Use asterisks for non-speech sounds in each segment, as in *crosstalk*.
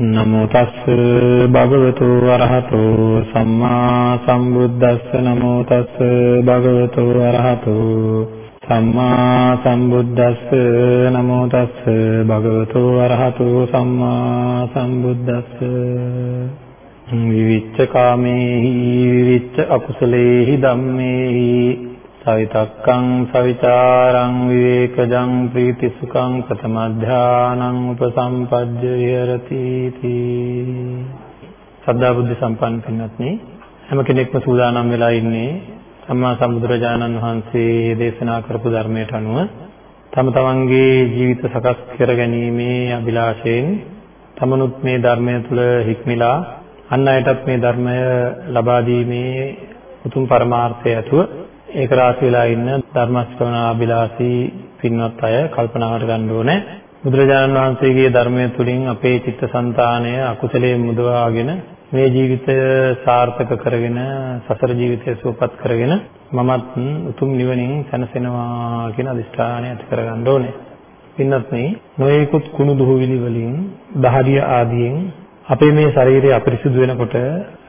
නමෝ තස්ස භගවතු වරහතෝ සම්මා සම්බුද්දස්ස නමෝ තස්ස භගවතු වරහතෝ සම්මා සම්බුද්දස්ස නමෝ තස්ස භගවතු වරහතෝ සම්මා සම්බුද්දස්ස විවිච්ඡ කාමේහි විවිච්ඡ අකුසලේහි ධම්මේහි සවිතක්කං සවිචාරං විවේකජං ප්‍රීතිසුඛං ප්‍රතමධානං උපසම්පජ්ජ විහෙරති තී සද්ධා බුද්ධ සම්පන්න පින්වත්නි හැම කෙනෙක්ම සූදානම් වෙලා ඉන්නේ සම්මා සම්බුදුරජාණන් වහන්සේ දේශනා කරපු ධර්මයට අනුව තම තමන්ගේ ජීවිත සකස් කරගැනීමේ අභිලාෂයෙන් තමනුත් මේ ධර්මය තුල හික්මිලා අන් අයටත් මේ ධර්මය ලබා දීමේ උතුම් පරමාර්ථය ඇතුව ඒක රාශි වෙලා ඉන්න ධර්ම ශ්‍රවණාබිලාසී පින්වත් අය කල්පනාවට ගන්න ඕනේ. බුදුරජාණන් වහන්සේගේ ධර්මය තුලින් අපේ චිත්තසංතානය අකුසලයේ මුදවාගෙන මේ ජීවිතය සාර්ථක කරගෙන සසර ජීවිතය සුවපත් කරගෙන මමත් උතුම් නිවනින් සැනසෙනවා කියන අදිෂ්ඨානය ඇති කරගන්න ඕනේ. පින්වත් මේ නොයෙකුත් කුණු දුහවිලි වලින් දහඩිය ආදියෙන් අපේ මේ ශරීරය අපිරිසුදු වෙනකොට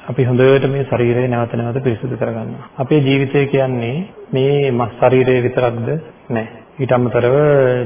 අපි හොඳට මේ ශරීරය නැවත නැවත පිරිසිදු කරගන්නවා. අපේ ජීවිතය කියන්නේ මේ මස් ශරීරය විතරක්ද නැහැ. ඊට අමතරව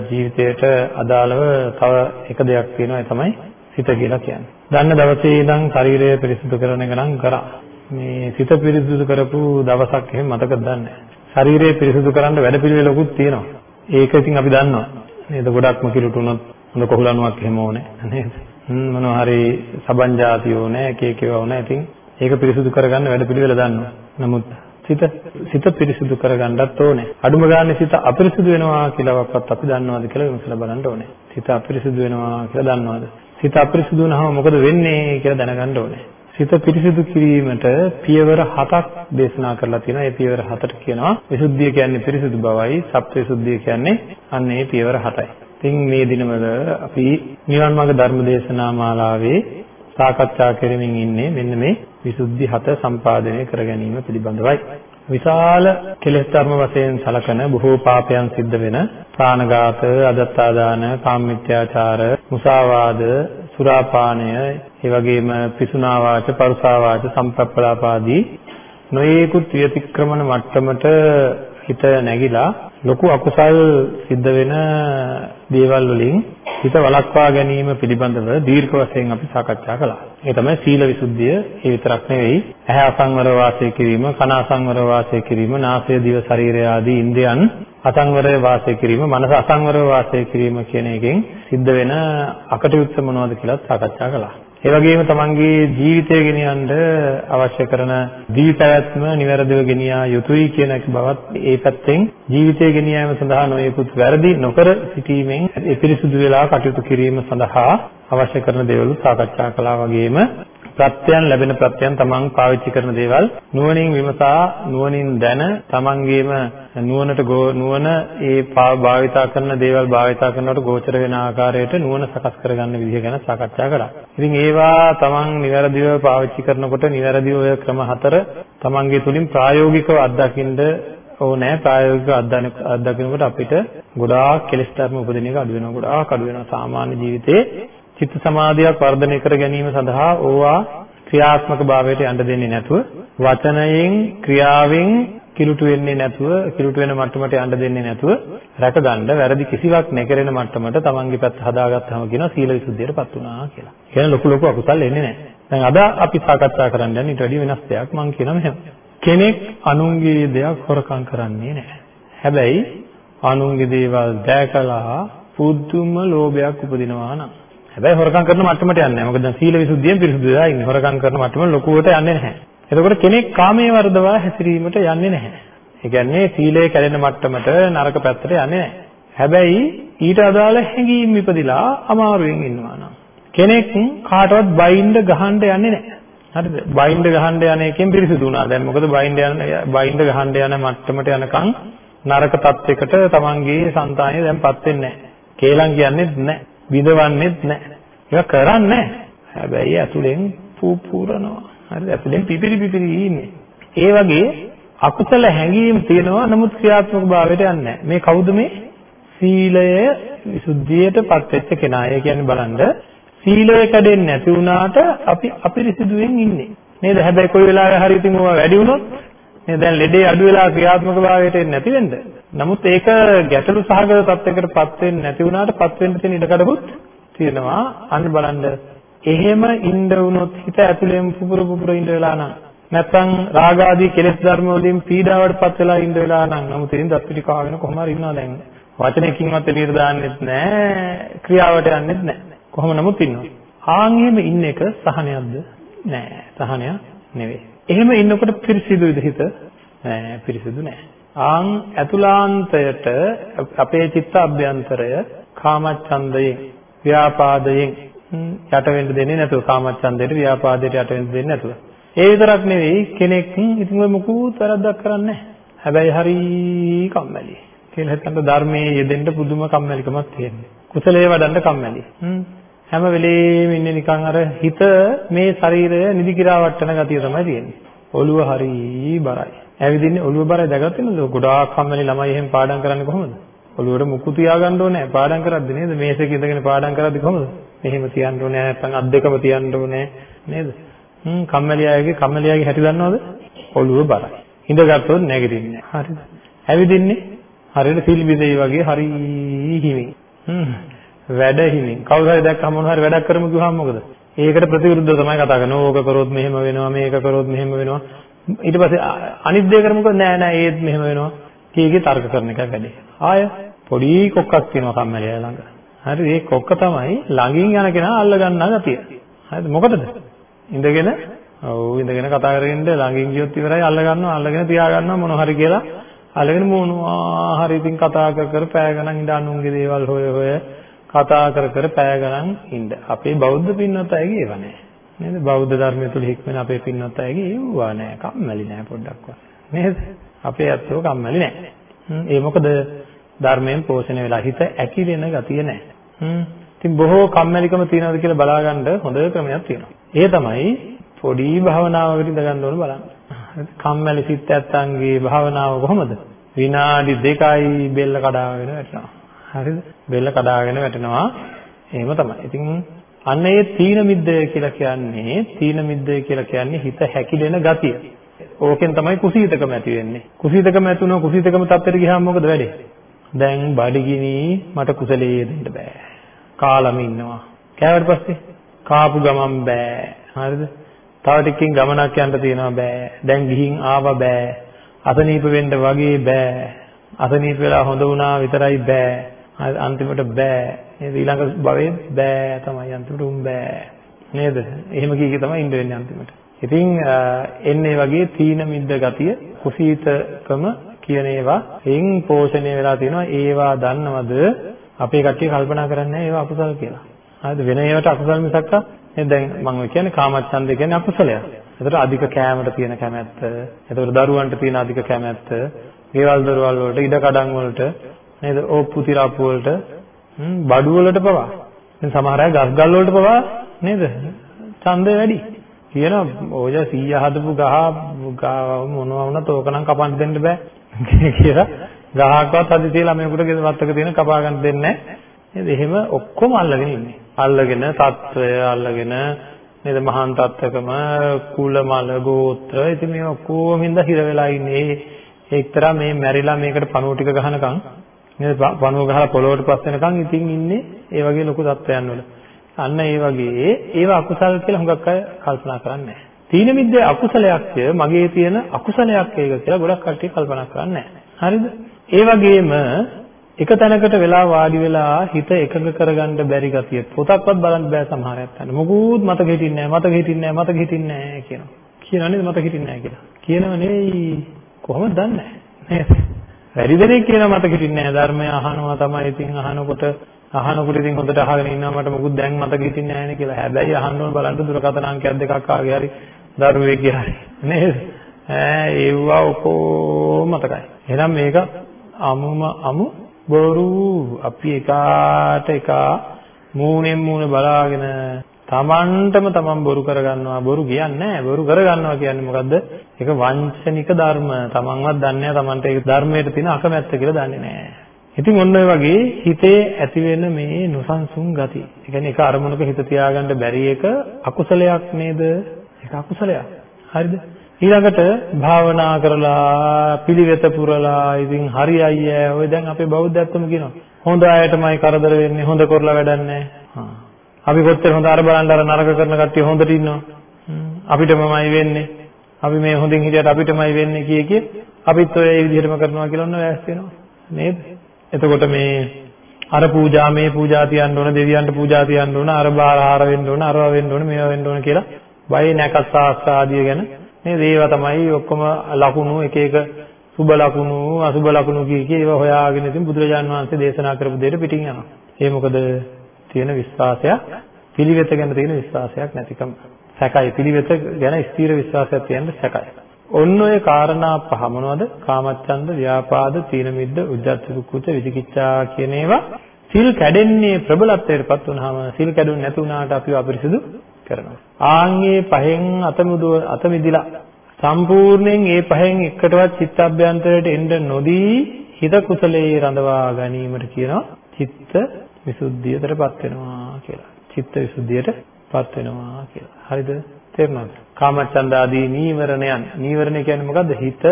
ජීවිතයට අදාළව තව එක දෙයක් තියෙනවා ඒ තමයි සිත කියලා කියන්නේ. දන්න දවසේ ඉඳන් ශරීරය පිරිසිදු කරන එක නම් කරා. මේ සිත පිරිසිදු කරපු දවසක් එහෙම මතකද දන්නේ ශරීරය පිරිසිදු කරන්න වැඩපිළිවෙලකුත් තියෙනවා. ඒක ඉතින් අපි දන්නවා. නේද? ගොඩක්ම කිලුටුනොත් හොඳ කොහුලනුවක් එහෙම ඕනේ නේද? මොනවා හරි සබන් જાතිය ඕනේ, එක එක ඒවා ඕනේ. ඉතින් ඒක පිරිසුදු කරගන්න වැඩ පිළිවෙල දන්නවා. නමුත් සිත සිත පිරිසුදු කරගන්නත් ඕනේ. අඩුම ගානේ සිත අපිරිසුදු වෙනවා කියලාවත් අපි දන්නවද කියලා විමසලා බලන්න ඕනේ. සිත අපිරිසුදු වෙනවා කියලා දන්නවද? සිත අපිරිසුදු වුණාම මොකද වෙන්නේ කියලා දැනගන්න ඕනේ. සිත පිරිසිදු කිරීමට පියවර හතක් දේශනා කරලා තියෙනවා. ඒ පියවර හතට කියනවා විසුද්ධිය කියන්නේ පිරිසිදු බවයි, සත්‍ය විසුද්ධිය කියන්නේ අන්න ඒ පියවර හතයි. ඉතින් මේ දිනවල අපි නිවන් මාර්ග ධර්ම දේශනා මාලාවේ සාකච්ඡා කරමින් ඉන්නේ මෙන්න මේ විසුද්ධි හත සම්පාදනය කර ගැනීම පිළිබඳවයි. විශාල කෙලෙස් ධර්ම වශයෙන් සලකන බොහෝ පාපයන් සිද්ධ වෙන ප්‍රාණඝාත, අදත්තාදාන, කාමමිත්‍යාචාර, මුසාවාද, සුරාපානය, ඒ වගේම පිසුනා වාච, පරුසා වාච, සම්ප්‍රප්පලාපාදී නොයේකුත් විතික්‍රමන මට්ටමට හිත නැగిලා ලොකු අකුසල් සිද්ධ වෙන දේවල් වලින් හිත වළක්වා ගැනීම පිළිබඳව දීර්ඝ වශයෙන් අපි සාකච්ඡා කළා. ඒ තමයි සීල විසුද්ධිය. ඒ විතරක් නෙවෙයි, ඇහැ අසංවර වාසය කිරීම, කන අසංවර වාසය කිරීම, නාසය දිව ශරීරය ආදී ඉන්ද්‍රයන් අසංවරව වාසය කිරීම, මනස අසංවරව වාසය කිරීම කියන එකෙන් සිද්ධ වෙන අකටයුත්ත මොනවද කියලා සාකච්ඡා කළා. ඒ වගේම තමන්ගේ ජීවිතය ගෙනියන්න අවශ්‍ය කරන දී පැවැත්ම નિවැරදිව ගෙනියා යුතුයි කියන එක බවත් ඒ පැත්තෙන් ජීවිතය ගෙනියෑම සඳහා නොයෙකුත් වැරදි නොකර සිටීමෙන් ඒ පිරිසුදු වෙලා කටයුතු කිරීම සඳහා අවශ්‍ය කරන දේවල් සාකච්ඡා කළා වගේම ප්‍රත්‍යයන් ලැබෙන ප්‍රත්‍යයන් තමන් පාවිච්චි කරන දේවල්. නුවණින් විමසා නුවණින් දැන තමන්ගේම නුවණට නුවණ ඒ භාවිතා කරන දේවල් භාවිතා කරනකොට ගෝචර වෙන ආකාරයට නුවණ සකස් කරගන්න විදිහ ගැන සාකච්ඡා කළා. ඉතින් ඒවා තමන් නිවැරදිව පාවිච්චි කරනකොට නිවැරදිව ඔය ක්‍රම හතර තමන්ගේ තුලින් ප්‍රායෝගිකව අත්දකින්න ඕනෑ. ප්‍රායෝගික අත්දකිනකොට අපිට ගොඩාක් කෙලෙස් ධර්ම උපදින එක අඩු වෙනවා. ගොඩාක් අඩු වෙනවා. සාමාන්‍ය ජීවිතේ චිත්ත සමාධියක් වර්ධනය කර ගැනීම සඳහා ඕවා ක්‍රියාත්මක භාවයට යන්න දෙන්නේ නැතුව වචනයෙන් ක්‍රියාවෙන් කිලුට වෙන්නේ නැතුව කිලුට වෙන මට්ටමට යන්න දෙන්නේ නැතුව රැකගන්න වැරදි කිසිවක් නැකරෙන මට්ටමට තමන්ගේ පැත්ත හදාගත්තාම කියනවා සීල විසුද්ධියටපත් වුණා කියලා. කියන්නේ ලොකු ලොකු අකුසල් එන්නේ නැහැ. දැන් අද අපි සාකච්ඡා කරන්න යන්නේ ඊට වැඩි වෙනස් දෙයක් මම කියනවා මෙහෙම. කෙනෙක් අනුන්ගේ දෙයක් හොරකම් කරන්නේ නැහැ. හැබැයි අනුන්ගේ දේවල් දැකලා පුදුම ලෝභයක් උපදිනවා නම් හැබැයි හොරකම් කරන මට්ටමට යන්නේ නැහැ. මොකද දැන් සීල විසුද්ධියෙන් පිරිසුදු වෙලා ඉන්නේ. හොරකම් කරන මට්ටම ලොකුවට යන්නේ නැහැ. එතකොට කෙනෙක් කාමයේ වර්ධවා හැසිරීමට යන්නේ නැහැ. ඒ කියන්නේ සීලය කැඩෙන මට්ටමට නරක පැත්තට යන්නේ නැහැ. හැබැයි ඊට අදාළ හැඟීම් ඉපදිලා අමාරුවෙන් ඉන්නවා නම් කෙනෙක් කාටවත් බයින්ද ගහන්න යන්නේ නැහැ. හරිද? බයින්ද ගහන්න යන එකෙන් පිරිසිදු වුණා. දැන් මොකද බයින්ද යන බයින්ද ගහන්න යන මට්ටමට යනකම් නරක තත්යකට තමන්ගේ సంతානය දැන්පත් වෙන්නේ නැහැ. කේලම් කියන්නේත් නැහැ. විඳවන්නේත් නැහැ. ඒක කරන්නේ නැහැ. හැබැයි ඇතුලෙන් පූපුරනවා. හරිද? ඇතුලෙන් පිපිරි පිපිරි ඉන්නේ. ඒ වගේ අකුසල හැඟීම් තියෙනවා නමුත් ක්‍රියාත්මක භාවයට යන්නේ නැහැ. මේ කවුද මේ? සීලය විසුද්ධියටපත් වෙච්ච කෙනා. ඒ කියන්නේ බලන්න සීලය කැඩෙන්නේ නැති වුණාට අපි අපිරිසිදුවෙන් ඉන්නේ. නේද? හැබැයි කොයි වෙලාවෙ හරි ඉතින් ඕවා වැඩි වුණොත් නේද? දැන් ලෙඩේ අඩු වෙලා ක්‍රියාත්මක භාවයට එන්නේ නැති වෙන්න. නමුත් ඒක ගැටලු සහගත තත්යකටපත් වෙන්නේ නැති වුණාටපත් වෙන්න තියෙන ඉඩකඩකුත් තියෙනවා. අන්න බලන්න. එහෙම ඉන්න වුණොත් හිත ඇතුලෙන් පුපුර පුපුර ඉන්න වෙලා නම් නැත්නම් රාග ආදී කෙලෙස් ධර්ම වලින් පීඩාවටපත් වෙලා ඉන්න වෙලා නම් නමුත් ඉතින් දත් පිටි කාගෙන කොහොම හරි ඉන්නවා දැන්. වචනයකින්වත් එළියට දාන්නෙත් නැහැ, ක්‍රියාවට යන්නෙත් නැහැ. කොහොම නමුත් ඉන්නවා. ආන් එහෙම ඉන්න එක සහනයක්ද? නෑ, සහනයක් නෙවෙයි. එහෙම ඉන්නකොට පිරිසිදුයිද හිත? නෑ, පිරිසිදු නෑ. ආන් අතුලාන්තයට අපේ චිත්ත අභ්‍යන්තරය කාමච්ඡන්දයෙන්, ව්‍යාපාදයෙන් යට වෙන්න දෙන්නේ නැතුව කාමච්ඡන්දයට, ව්‍යාපාදයට යට වෙන්න දෙන්නේ නැතුව. ඒ විතරක් නෙවෙයි කෙනෙක් ඉතින් ඔය මොකුත් වැරද්දක් කරන්නේ නැහැ. හැබැයි හරි කම්මැලි. කියලා හිතන්න ධර්මයේ යෙදෙන්න පුදුම කම්මැලිකමක් තියෙනවා. කුසලයේ වඩන්න කම්මැලි. හැම වෙලේම ඉන්නේ නිකන් අර හිත මේ ශරීරය නිදි කිරා වට්ටන ගතිය තමයි තියෙන්නේ. ඔළුව හරි බරයි. ඇවිදින්නේ ඔළුව බරයි දැකගත්තේ නේද? ගොඩාක් කම්මැලි ළමයි එහෙම පාඩම් කරන්නේ කොහොමද? ඔළුවට මුකු තියාගන්න ඕනේ පාඩම් කරද්දි නේද? මේසෙක ඉඳගෙන පාඩම් කරද්දි කොහොමද? මෙහෙම තියන්න ඕනේ නැත්නම් අත් දෙකම තියන්න ඕනේ නේද? හ්ම් කම්මැලි අයගේ කම්මැලි අයගේ හැටි දන්නවද? ඔළුව බරයි. ඉඳගත්තොත් නැගිටින්නේ නැහැ. හරිද? ඇවිදින්නේ හරියට සිල් බිඳෙයි වගේ හරි හිමින්. හ්ම් වැඩ හිමින්. කවුරු හරි දැක්කම මොන හරි වැඩක් කරමු කිව්වහම මොකද? ඒකට ප්‍රතිවිරුද්ධව තමයි කතා කරන්නේ. ඕක කරොත් මෙහෙම වෙනවා, මේක කරොත් මෙහෙම වෙනවා. ඊට පස්සේ අනිත් දේ කරමුකෝ නෑ නෑ ඒත් මෙහෙම වෙනවා. කීකේ තර්ක කරන එක වැඩි. ආය පොඩි කොක්කක් තියෙනවා කම්මැලි අය ළඟ. හරි ඒ කොක්ක තමයි ළඟින් යන කෙනා අල්ල ගන්නා ගතිය. හරිද? මොකටද? ඉඳගෙන ඔව් ඉඳගෙන කතා කරගෙන ළඟින් ගියොත් ඉවරයි අල්ල ගන්නවා අල්ලගෙන තියා ගන්නවා මොන හරි කියලා අල්ලගෙන මොනවා හරි ඉතින් කතා කර කර පැය ගණන් ඉඳ අනුන්ගේ දේවල් හොය හොය කතා කර කර පැය ගණන් ඉන්න. අපේ බෞද්ධ පින්වත් අයගේ ඒව නැහැ. නේද? බෞද්ධ ධර්මය තුල හික්මන අපේ පින්වත් අයගේ ඒවා නැහැ. කම්මැලි නැහැ පොඩ්ඩක්වත්. නේද? අපේ අත්ව කම්මැලි නැහැ. ඒ මොකද ධර්මයෙන් පෝෂණය වෙලා හිත ඇකිලෙන ගතිය නැහැ. හ්ම්. ඉතින් බොහෝ කම්මැලිකම තියෙනවද කියලා බලාගන්න හොඳ ක්‍රමයක් තියෙනවා. ඒ තමයි පොඩි භාවනාවකට ඉඳ ගන්න ඕන බලන්න. කම්මැලි සිත් ඇත්තන්ගේ භාවනාව කොහොමද? විනාඩි 2යි බෙල්ල කඩාගෙන වැටෙනවා. හරිද? බෙල්ල කඩාගෙන වැටෙනවා. එහෙම තමයි. ඉතින් අන්න ඒ තීන මිද්දය කියලා කියන්නේ තීන මිද්දය කියලා කියන්නේ හිත හැකිලෙන ගතිය. ඕකෙන් තමයි කුසීතකම ඇති වෙන්නේ. කුසීතකම ඇති වුණා කුසීතකම තත්ත්වයට ගියාම මොකද වෙන්නේ? දැන් බඩගිනි මට කුසලයේ දෙන්න බෑ. කාලම ඉන්නවා. කෑවට පස්සේ කාපු ගමන් බෑ. හරිද? තව ටිකකින් ගමනක් යන්න තියෙනවා බෑ. දැන් ගිහින් ආව බෑ. අසනීප වෙන්න වගේ බෑ. අසනීප වෙලා හොඳ වුණා විතරයි බෑ. අන්තිමට බෑ. නේද? ඊළඟ භවයේ බෑ තමයි අන්තිමට උන් බෑ. නේද? එහෙම කී කී තමයි ඉන්න වෙන්නේ අන්තිමට. ඉතින් එන්නේ වගේ තීන මිද්ද ගතිය කුසීතකම කියන ඒවා එයින් පෝෂණය වෙලා තියෙනවා ඒවා දන්නවද අපේ කට්ටිය කල්පනා කරන්නේ ඒවා අකුසල කියලා. හරිද වෙන ඒවාට අකුසල මිසක් නේද දැන් මම කියන්නේ කාමච්ඡන්දය කියන්නේ අකුසලයක්. ඒතර අධික කෑමට තියෙන කැමැත්ත, ඒතර දරුවන්ට තියෙන අධික කැමැත්ත, ගෙවල් දොරවල් වලට, ඉඩ කඩම් වලට නේද? ඕප්පු තිරාප්පු වලට බඩු වලට පවා. දැන් සමහර අය ගස් ගල් වලට පවා නේද? ඡන්දය වැඩි. කියන ඕජා 100 හදපු ගහ මොනවා වුණත් ඕකනම් කපන්න දෙන්න බෑ *laughs* කියලා ගහක්වත් අද තියලා මේකට ගෙවත්තක තියෙන කපා ගන්න දෙන්නේ නේද? එහෙම ඔක්කොම අල්ලගෙන ඉන්නේ. අල්ලගෙන తত্ত্বය අල්ලගෙන නේද මහාන් තත්ත්වකම කුල මල ගෝත්‍ර ඉතින් මේ ඔක්කොම හින්දා හිර වෙලා ඉන්නේ. ඒතරා මේ මැරිලා මේකට පණුව ටික ගහනකම් නේද පණුව ගහලා පොළොවට පස් වෙනකම් ඉතින් ඉන්නේ ඒ වගේ ලොකු තත්ත්වයන් වල. අන්න ඒ වගේ ඒව අකුසල් කියලා හුඟක් අය කල්පනා කරන්නේ නැහැ. තීන මිද්දේ අකුසලයක්ය මගේ තියෙන අකුසලයක් ඒක කියලා ගොඩක් කට්ටිය කල්පනා කරන්නේ නැහැ. හරිද? ඒ වගේම එක තැනකට වෙලා වාඩි වෙලා හිත එකඟ කරගන්න බැරි ගතිය පොතක්වත් බලන්න බෑ සමහර අයත් මොකුත් මතක හිටින්නේ නැහැ මතක හිටින්නේ නැහැ මතක හිටින්නේ නැහැ කියනවා. කියනවා නේද මතක හිටින්නේ නැහැ කියලා. කියනව නෙවෙයි කොහොමද දන්නේ නේද? වැඩි දෙනෙක් කියනවා මතක හිටින්නේ නැහැ ධර්මය අහනවා තමයි ඉතින් අහනකොට අහනකොට ඉතින් හොඳට අහගෙන ඉන්නවා මට මොකුත් දැන් මතක හිටින්නේ නැහැ නේ කියලා. හැබැයි අහන්න ඕන බලන්න දුරකථන අංකයක් දෙකක් ආගේ හරි දරුවෙක් කියලා නේද? ඈ ඒවා ඔකෝ මතකයි. එහෙනම් මේක අමුම අමු බොරු අපි එකාට එකා මූණෙන් මූණ බලාගෙන තමන්ටම තමන් බොරු කරගන්නවා. බොරු කියන්නේ නැහැ බොරු කරගන්නවා කියන්නේ මොකද්ද? ඒක වංචනික ධර්ම. තමන්වත් දන්නේ නැහැ තමන්ට ඒක ධර්මයට තියෙන අකමැත්ත කියලා දන්නේ නැහැ ඉතින් ඔන්න ඔය වගේ හිතේ ඇති වෙන මේ නොසන්සුන් ගති. ඒ කියන්නේ එක අරමුණක හිත තියාගන්න බැරි එක අකුසලයක් නේද? ඒක අකුසලයක්. හරිද? ඊළඟට භාවනා කරලා පිළිවෙත පුරලා ඉතින් හරි අයියා ඔය දැන් අපේ බෞද්ධත්වම කියනවා. හොඳ අයටමයි කරදර වෙන්නේ. හොඳ කරලා වැඩක් නැහැ අපි කොච්චර හොඳ අර බලන්න අර නරක කරන කට්ටිය හොඳට ඉන්නවා. අපිටමමයි වෙන්නේ. අපි මේ හොඳින් හිටියට අපිටමයි වෙන්නේ කිය කිය අපිත් ඔය ඒ විදිහටම කරනවා කියලා ඔන්න වැස් වෙනවා. නේද? එතකොට මේ අර පූජා මේ පූජා තියන්න ඕන දෙවියන්ට පූජා තියන්න ඕන අර බාරහාර වෙන්න ඕන අරවා වෙන්න ඕන මේවා වෙන්න ඕන කියලා බය නැකත් ආස්වාදිය ගැන නේද ඒවා තමයි ඔක්කොම ලකුණු එක එක සුබ ලකුණු අසුබ ලකුණු කිය කිය ඒවා හොයාගෙන ඉතින් බුදුරජාන් වහන්සේ දේශනා කරපු දෙයට පිටින් යනවා. ඒ මොකද තියෙන විශ්වාසයක් පිළිවෙත ගැන තියෙන විශ්වාසයක් නැතිකම. සැකයි. පිළිවෙත ගැන ස්ථීර විශ්වාසයක් තියෙන සැකයි. ඔන්න ඔය කාරණා පහ මොනවද? කාමච්ඡන්ද ව්‍යාපාද තීන මිද්ද උද්ධච්ච කුච්ච විචිකිච්ඡා කියන ඒවා සිල් කැඩෙන්නේ ප්‍රබලත්වයටපත් වුනහම සිල් කැඩුන්නේ නැති වුණාට අපිව අපිරිසුදු කරනවා. ආන්ගේ පහෙන් අතමුදුව අත මිදිලා සම්පූර්ණයෙන් ඒ පහෙන් එකටවත් චිත්තඅභ්‍යන්තරයට එන්න නොදී හිත කුසලයේ රඳවා ගැනීමට කියනවා චිත්ත විසුද්ධියටපත් වෙනවා කියලා. චිත්ත විසුද්ධියටපත් වෙනවා කියලා. හරිද? තේරුණාද? කාමච්ඡන්ද ආදී නීවරණයන්. නීවරණ කියන්නේ මොකද්ද? හිත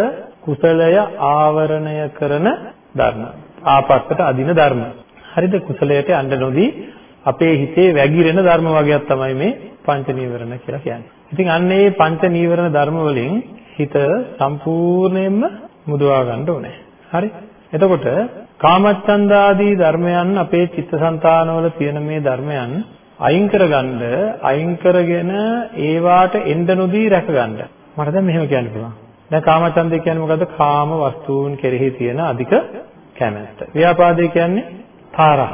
කුසලය ආවරණය කරන ධර්ම. ආපස්සට අදින ධර්ම. හරිද? කුසලයට යන්න නොදී අපේ හිතේ වැగిරෙන ධර්ම වර්ගයක් තමයි මේ පංච නීවරණ කියලා කියන්නේ. ඉතින් අන්න ඒ පංච නීවරණ ධර්ම වලින් හිත සම්පූර්ණයෙන්ම මුදවා ගන්න ඕනේ. හරි? එතකොට කාමච්ඡන්දාදී ධර්මයන් අපේ චිත්තසංතානවල තියෙන මේ ධර්මයන් අයින් කරගන්න අයින් කරගෙන ඒවාට එන්න නොදී රැකගන්න. මට දැන් මෙහෙම කියන්න පුළුවන්. දැන් කාමච්ඡන්දය කියන්නේ මොකද්ද? කාම වස්තුන් කෙරෙහි තියෙන අධික කැමැත්ත. ව්‍යාපාදේ කියන්නේ තරහ.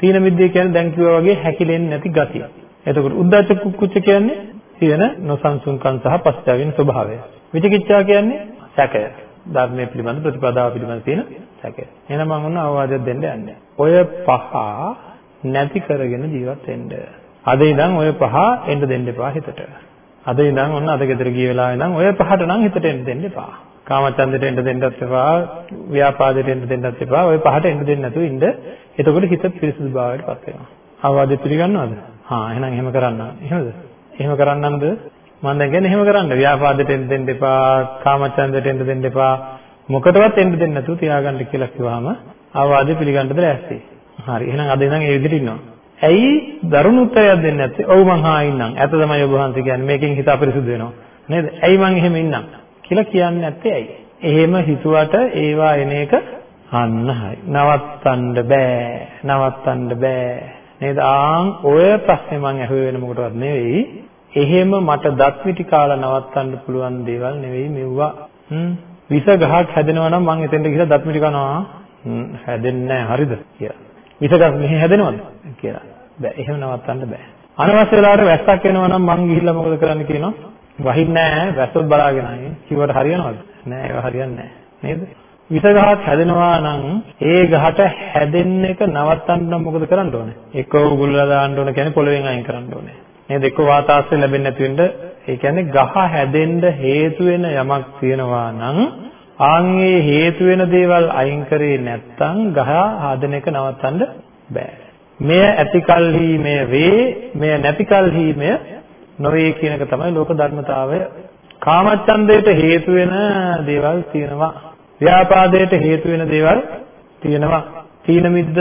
තීන මිද්දේ කියන්නේ දැන් කිව්වා වගේ හැකිලෙන්නේ නැති ගතිය. එතකොට උද්ධච්ච කුක්කුච්ච කියන්නේ තියෙන නොසන්සුන්කම් සහ පස්චාවින ස්වභාවය. විචිකිච්ඡා කියන්නේ සැකය. ධර්මයේ පිළිබඳ ප්‍රතිපදාව පිළිබඳ තියෙන සැකය. එහෙනම් මම ඔන්න අවවාදයක් දෙන්න යන්නේ. ඔය පහ නැති කරගෙන ජීවත් වෙන්න. අද ඉඳන් ඔය පහ එන්න දෙන්න එපා හිතට. අද ඉඳන් ඔන්න අද ගෙදර ගිය වෙලාවේ ඉඳන් ඔය පහට නම් හිතට එන්න දෙන්න එපා. කාමචන්දයට එන්න දෙන්නත් එපා, ව්‍යාපාදයට එන්න දෙන්නත් එපා. ඔය පහට එන්න දෙන්න නැතුව ඉන්න. එතකොට හිත පිරිසුදු භාවයට පත් වෙනවා. අවවාදෙ පිළිගන්නවද? හා එහෙනම් එහෙම කරන්න. එහෙමද? එහෙම කරන්නම්ද? මම දැන් කියන්නේ එහෙම කරන්න. ව්‍යාපාදයට එන්න දෙන්න එපා, කාමචන්දයට එන්න දෙන්න එපා. මොකටවත් එන්න දෙන්න නැතුව තියාගන්න කියලා කිව්වහම ආවාදෙ පිළිගන්නද ලෑස්ති. හරි. එහෙනම් අද ඉඳන් ඒ විදිහට ඉන්නවා. ඇයි දරුණු උත්තරයක් දෙන්නේ නැත්තේ? ඔව් මං හා ඉන්නම්. ඇත්ත තමයි ඔබ වහන්සේ කියන්නේ. මේකෙන් හිත අපිරිසුදු වෙනවා. නේද? ඇයි මං එහෙම ඉන්නම්? කියලා කියන්නේ නැත්තේ ඇයි? එහෙම හිතුවට ඒවා එන එක අන්න හරි. නවත්තන්න බෑ. නවත්තන්න බෑ. නේද? ආන් ඔය ප්‍රශ්නේ මං ඇහුවේ වෙන මොකටවත් නෙවෙයි. එහෙම මට දත් මිටි කාලා නවත්තන්න පුළුවන් දේවල් නෙවෙයි මෙව්වා. හ්ම්. විස ගහක් හැදෙනවා නම් මං එතෙන්ට ගිහලා දත් මිටි කනවා. හ්ම් හැදෙන්නේ නැහැ හරිද කියලා. විස ගස් මෙහි හැදෙනවද කියලා. බෑ එහෙම නවත්තන්න බෑ. අනවශ්‍ය වෙලාවට වැස්සක් එනවා නම් මං ගිහිල්ලා මොකද කරන්න කියනවා? වහින්නේ නැහැ වැස්සොත් බලාගෙන ආයේ. කිව්වට හරියනවද? නෑ ඒව හරියන්නේ නැහැ. නේද? විස ගහක් හැදෙනවා නම් ඒ ගහට හැදෙන්න එක නවත්තන්න නම් මොකද කරන්න ඕනේ? එක්ක උගුල්ලා දාන්න ඕනේ කියන්නේ පොළවෙන් අයින් කරන්න ඕනේ. නේද? එක්ක වාතාශ්‍රය ලැබෙන්නේ නැති වෙන්න ඒ කියන්නේ ගහ හැදෙන්න හේතු වෙන යමක් තියෙනවා නම් ආන්ගේ හේතු වෙන දේවල් අයින් කරේ නැත්නම් ගහ හදන එක නවත්තන්න බෑ. මෙය ඇතිකල්හි මෙය වේ, මෙය නැතිකල්හි මෙය නොවේ කියන එක තමයි ලෝක ධර්මතාවය. කාමච්ඡන්දයට හේතු වෙන දේවල් තියෙනවා. ව්‍යාපාදයට හේතු වෙන දේවල් තියෙනවා. තීන මිද්ද,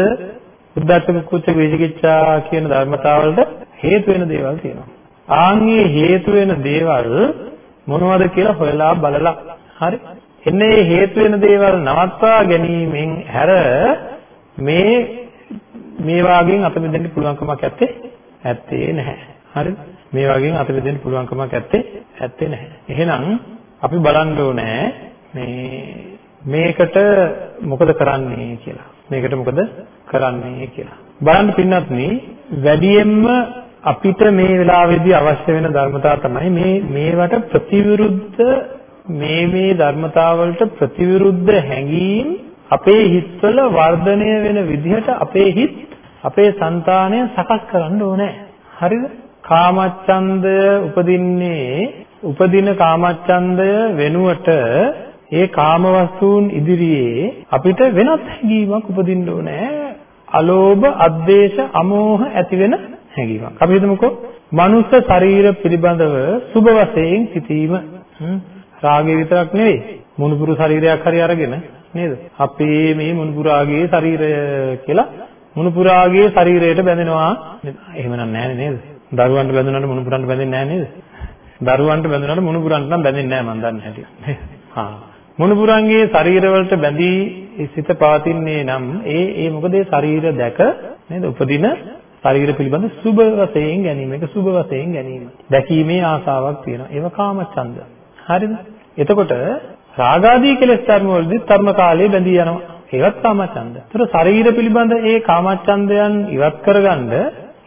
උද්ධච්ච කුච්ච විචිකිච්ඡා කියන ධර්මතාවලට හේතු වෙන දේවල් තියෙනවා. ආන්ගේ හේතු වෙන දේවල් මොනවද කියලා හොයලා බලලා හරි එන්නේ හේතු වෙන දේවල් නවත්වා ගැනීමෙන් හැර මේ මේ වාගෙන් අත මෙදෙන්න පුළුවන්කමක් ඇත්තේ ඇත්තේ නැහැ. හරිද? මේ වාගෙන් අත මෙදෙන්න පුළුවන්කමක් ඇත්තේ ඇත්තේ නැහැ. එහෙනම් අපි බලන්න ඕනේ මේ මේකට මොකද කරන්නේ කියලා. මේකට මොකද කරන්නේ කියලා. බලන්න පින්නත්නි වැඩියෙන්ම අපිට මේ වෙලාවේදී අවශ්‍ය වෙන ධර්මතාව තමයි මේ මේවට ප්‍රතිවිරුද්ධ මේ මේ ධර්මතාවලට ප්‍රතිවිරුද්ධ හැඟීම් අපේ හිතවල වර්ධනය වෙන විදිහට අපේ හිත අපේ సంతානය සකස් කරන්න ඕනේ. හරිද? කාමච්ඡන්දය උපදින්නේ උපදින කාමච්ඡන්දය වෙනුවට ඒ කාම වස්තුන් ඉදිරියේ අපිට වෙනත් හැඟීමක් උපදින්න ඕනේ. අලෝභ, අද්වේෂ, අමෝහ ඇති වෙන හැඟීමක්. අපි හිතමුකෝ මනුස්ස ශරීර පිළිබඳව සුභ වශයෙන් සිටීම. රාගය විතරක් නෙවෙයි. මුණුපුරු ශරීරයක් හරි අරගෙන නේද? අපේ මේ මුණුපුරාගේ ශරීරය කියලා මුණුපුරාගේ ශරීරයට බැඳෙනවා. එහෙමනම් නැහැ නේද? දරුවන්ට බැඳුනට මුණුපුරන්ට බැඳෙන්නේ නැහැ නේද? දරුවන්ට බැඳුනට මුණුපුරන්ට නම් බැඳෙන්නේ නැහැ මම දන්නේ හැටි. හා මුණුපුරන්ගේ ශරීරවලට බැඳී සිත පවතින්නේ නම් ඒ ඒ මොකද ඒ ශරීර දැක නේද? උපදින ශරීර පිළිබඳ සුභ වශයෙන් ගැනීම. ඒක සුභ වශයෙන් ගැනීම. දැකීමේ ආසාවක් තියෙනවා. ඒව කාමච්ඡන්ද. හරිද? එතකොට රාගාදී කෙලෙස් ධර්ම වලදී ධර්ම කාලයේ බැඳී යනවා. ඒවත් කාමච්ඡන්ද. ඒතර ශරීර පිළිබඳ ඒ කාමච්ඡන්දයන් ඉවත් කරගන්න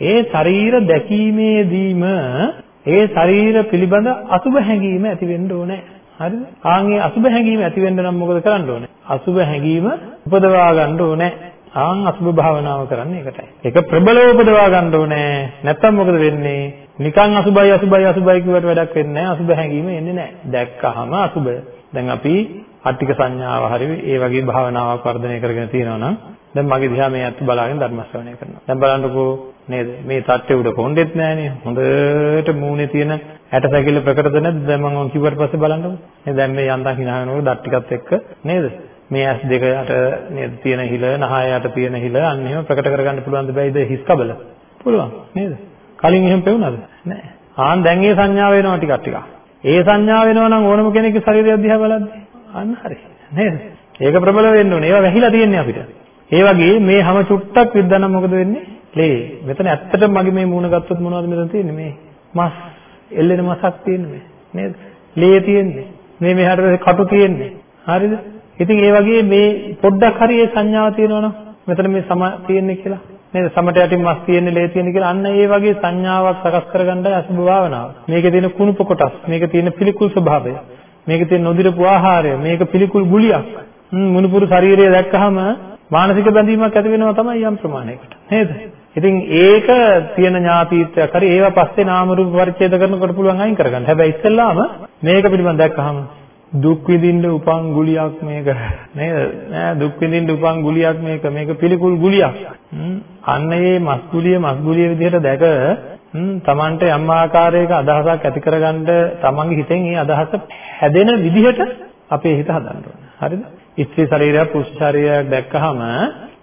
ඒ ශරීර දැකීමේදීම ඒ ශරීර පිළිබඳ අසුභ හැඟීම ඇති වෙන්න ඕනේ. හරිද? ආන්ගේ අසුභ හැඟීම ඇති වෙන්න නම් මොකද කරන්න ඕනේ? අසුභ හැඟීම උපදවා ගන්න ඕනේ. ආන් අසුභ භාවනාව කරන්නේ ඒකටයි. ඒක ප්‍රබලව උපදවා ගන්න ඕනේ. නැත්තම් මොකද වෙන්නේ? නිකන් අසුභයි අසුභයි අසුභයි කියවට වැඩක් වෙන්නේ නැහැ. අසුභ හැඟීම එන්නේ නැහැ. දැක්කහම අසුභය. දැන් අපි අට්ටික සංඥාව හරි ඒ වගේ භාවනාවක් වර්ධනය කරගෙන තියෙනවා නම් දැන් මගේ දිහා මේ අත් බලාගෙන ධර්ම ශ්‍රවණය කරනවා. දැන් බලන්නකෝ නේද? මේ තට්ටේ උඩ කොණ්ඩෙත් නැහනේ. හොඳට මූණේ තියෙන ඇට සැකිල්ල ප්‍රකටද නැද්ද? දැන් මම ඔන් කිව්වට පස්සේ බලන්නකෝ. නේද? දැන් මේ යන්තම් hina වෙනකොට දත් ටිකත් එක්ක නේද? මේ ඇස් දෙක යට නේද තියෙන හිල, නහය යට තියෙන හිල අන්න එහෙම ප්‍රකට කරගන්න පුළුවන් දෙයිද හිස් කබල? පුළුවන් නේද? කලින් එහෙම පෙවුනද? නැහැ. ආන් දැන් ඒ සංඥාව වෙනවා ටිකක් ටිකක්. ඒ සංඥාව වෙනවා නම් ඕනම කෙනෙක්ගේ ශරීරය දිහා බලද්දී අන්න හරි. නේද? ඒක ප්‍රබල වෙන්න ඕනේ. ඒවා වැහිලා තියෙන්නේ අපිට. ඒ වගේ මේ හැම චුට්ටක් විද්දානම් මොකද වෙන්නේ? ලේ. මෙතන ඇත්තටම මගේ මේ මූණ ගත්තොත් මොනවද මෙතන තියෙන්නේ? මේ මස් එල්ලෙන මසක් තියෙන්නේ නේද? ලේ තියෙන්නේ. මේ මෙහාට කටු තියෙන්නේ. හරිද? ඉතින් ඒ වගේ මේ පොඩ්ඩක් හරි ඒ සංඥාව තියෙනවනම් මෙතන මේ සම තියෙන්නේ කියලා නේද සමට යටින් මස් තියෙන්නේ ලේ තියෙන්නේ කියලා අන්න ඒ වගේ සංඥාවක් සකස් කරගන්නයි අසුභ භාවනාව. මේකේ තියෙන කුණුප කොටස්, මේකේ තියෙන පිළිකුල් ස්වභාවය, මේකේ තියෙන නොදිරපු ආහාරය, මේක පිළිකුල් ගුලියක්. මුණුපුරු ශරීරය දැක්කහම මානසික බැඳීමක් ඇති වෙනවා තමයි යම් ප්‍රමාණයකට. නේද? ඉතින් ඒක තියෙන ඥාතිත්වයක් හරි ඒවා පස්සේ නාම රූප පරිච්ඡේද කරනකොට පුළුවන් අයින් කරගන්න. හැබැයි ඉස්සෙල්ලාම මේක පිළිබඳව දැක්කහම දුක් විඳින්න උපන් ගුලියක් මේක. නේද? නෑ දුක් විඳින්න උපන් ගුලියක් මේක. මේක පිළිකුල් ගුලියක්. අන්න ඒ මස් ගුලිය මස් ගුලිය විදිහට දැක තමන්ට යම් ආකාරයක අදහසක් ඇති කරගන්න තමන්ගේ හිතෙන් ඒ අදහස හැදෙන විදිහට අපේ හිත හදන්න ඕනේ. හරිද? ස්ත්‍රී ශරීරයක් පුරුෂ ශරීරයක් දැක්කහම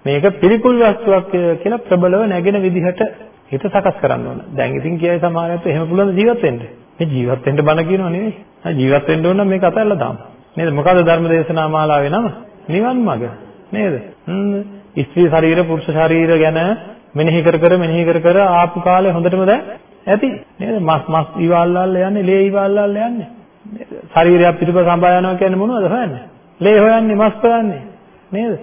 මේක පිළිකුල් වස්තුවක් කියලා ප්‍රබලව නැගෙන විදිහට හිත සකස් කරන්න ඕන. දැන් ඉතින් කියයි සමහරවිට එහෙම පුළුවන් ජීවත් වෙන්න. මේ ජීවත් වෙන්න බන කියනව නෙවෙයි. ජීවත් වෙන්න ඕන නම් මේක අතහැරලා දාමු. නේද? මොකද ධර්ම දේශනා මාලාවේ නම? නිවන් මඟ. නේද? ස්ත්‍රී ශරීර පුරුෂ ශරීර ගැන මෙනෙහි කර කර මෙනෙහි කර කර ආපු කාලේ හොඳටම දැන් ඇති. නේද? මස් මස් ඉවල්ලාල්ල යන්නේ, ලේ ඉවල්ලාල්ල යන්නේ. ශරීරයක් පිටුපස සම්බා යනවා කියන්නේ මොනවද හොයන්නේ? ලේ හොයන්නේ, මස් හොයන්නේ. නේද?